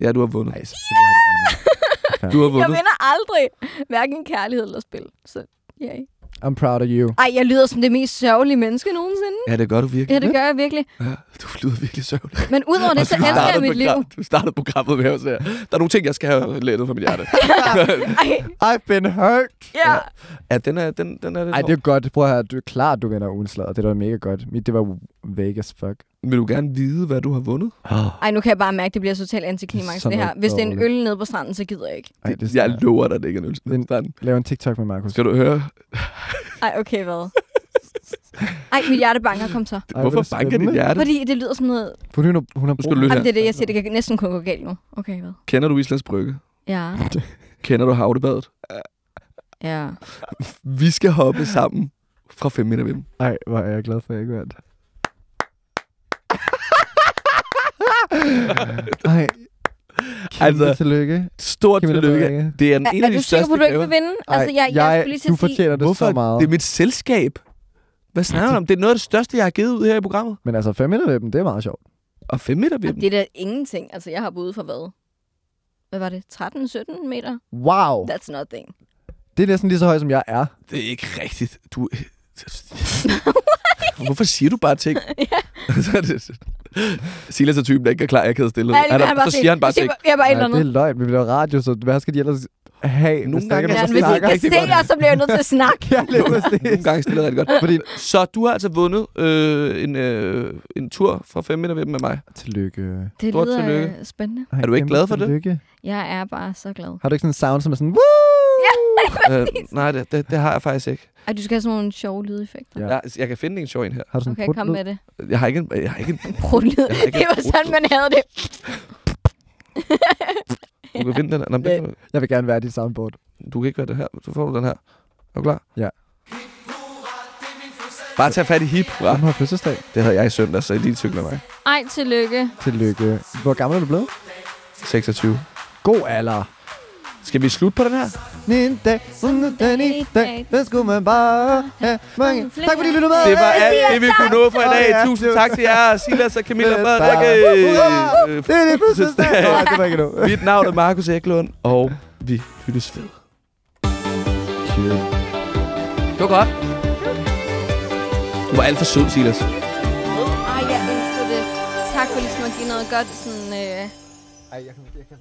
Ja, du har vundet. Ej, selvfølgelig har du vundet. Du har Jeg vundet. vinder aldrig. Hverken kærlighed eller spil. Så, yay. I'm proud of you. Ej, jeg lyder som det mest sørgelige menneske nogensinde. Ja, det gør du virkelig. Ja, det gør jeg virkelig. Ja, du lyder virkelig sørgelig. Men udover det, så elsker jeg mit liv. Du startede programmet med at sige, der er nogle ting, jeg skal have lettet fra mit hjerte. I've been hurt. ja. ja, den er, den, den er lidt Ej, det er godt. Prøv at høre, du er klart, du vinder ugens slader. Det var mega godt. Mit, det var Vegas, fuck. Vil du gerne vide, hvad du har vundet? Ej, nu kan jeg bare mærke, at det bliver totalt antiklimaks, Sådan det her. noget Hvis det er en dårligt. øl nede på stranden, så gider jeg ikke. Ej, det er jeg sådan, lover dig, det ikke er en øl. Den- Den. Lav en TikTok med Markus. Skal du høre? Ej, okay, hvad? Ej, mit hjerte banker, kom så. Ej, hvor er Hvorfor det banker dit spændende. hjerte? Fordi det lyder som noget... Hun, hun, hun har skal brug det er det, jeg siger. Det kan næsten kun gå galt nu. Okay, hvad? Kender du Islands Brygge? Ja. Kender du Havnebadet? Ja. Vi skal hoppe sammen fra 5 meter dem. Ej, hvor er jeg glad for, at jeg ikke vandt. Ej. Kæmpe Altså, tillykke. Stort Camilla tillykke. Frederikke. Det er en, Er, en er af de du sikker største på, at du ikke vil vinde? Altså, jeg, jeg, jeg, skulle lige til du fortjener det Hvorfor? så meget. Det er mit selskab. Hvad snakker du om? Det er noget af det største, jeg har givet ud her i programmet. Men altså, fem meter ved dem, det er meget sjovt. Og 5 meter ved dem. Det er da ingenting. Altså, jeg har boet for hvad? Hvad var det? 13-17 meter? Wow. That's nothing. Det er næsten lige så højt, som jeg er. Det er ikke rigtigt. Du... Hvorfor siger du bare ting? Silas er typen, der ikke er klar, jeg kan stille. Ja, det Han er, han bare så sige. siger han bare ting. Jeg er bare Nej, det er løgn. Vi bliver radio, så hvad skal de ellers have? Nogle gange Ja, det hvis snakker? kan se jer, så bliver jeg nødt til at snakke. Ja, præcis. Nogle gange stiller rigtig godt. Fordi... Så du har altså vundet øh, en, øh, en tur fra 5 meter ved dem med mig. Tillykke. Det Stort lyder tillykke. øh, spændende. Er du ikke glad for det? Jeg er bare så glad. Har du ikke sådan en sound, som er sådan... Woo! øh, nej, det, det, det, har jeg faktisk ikke. Ej, du skal have sådan nogle sjove lydeffekter. Ja. Jeg, jeg kan finde en sjov en her. Har du sådan Okay, en kom prutlyd? med det. Jeg har ikke en... Jeg har ikke en har ikke Det var sådan, man havde det. du kan finde den her. Nå, men den, Jeg vil gerne være dit soundboard. du kan ikke være det her. Så får du den her. Er du klar? Ja. Bare tag fat i hip, hva? Hvem har fødselsdag? Det havde jeg i søndag, så I lige cykler mig. Ej, tillykke. Tillykke. Hvor gammel er du blevet? 26. God alder. Skal vi slutte på den her? En dag, sådan den i dag, den skulle man bare have mange. Tak fordi I lyttede med. Det var alt det, vi kunne nå for i dag. Tusind tak til jer, Silas og Camilla Det er Frederikke. Øh, Det er det ikke nu. Mit navn er Markus Eklund, og vi lyttes ved. Det var godt. Du var alt for sød, Silas. Ej, jeg elsker det. Tak for ligesom at give noget godt sådan... Øh... Ej, jeg kan, jeg kan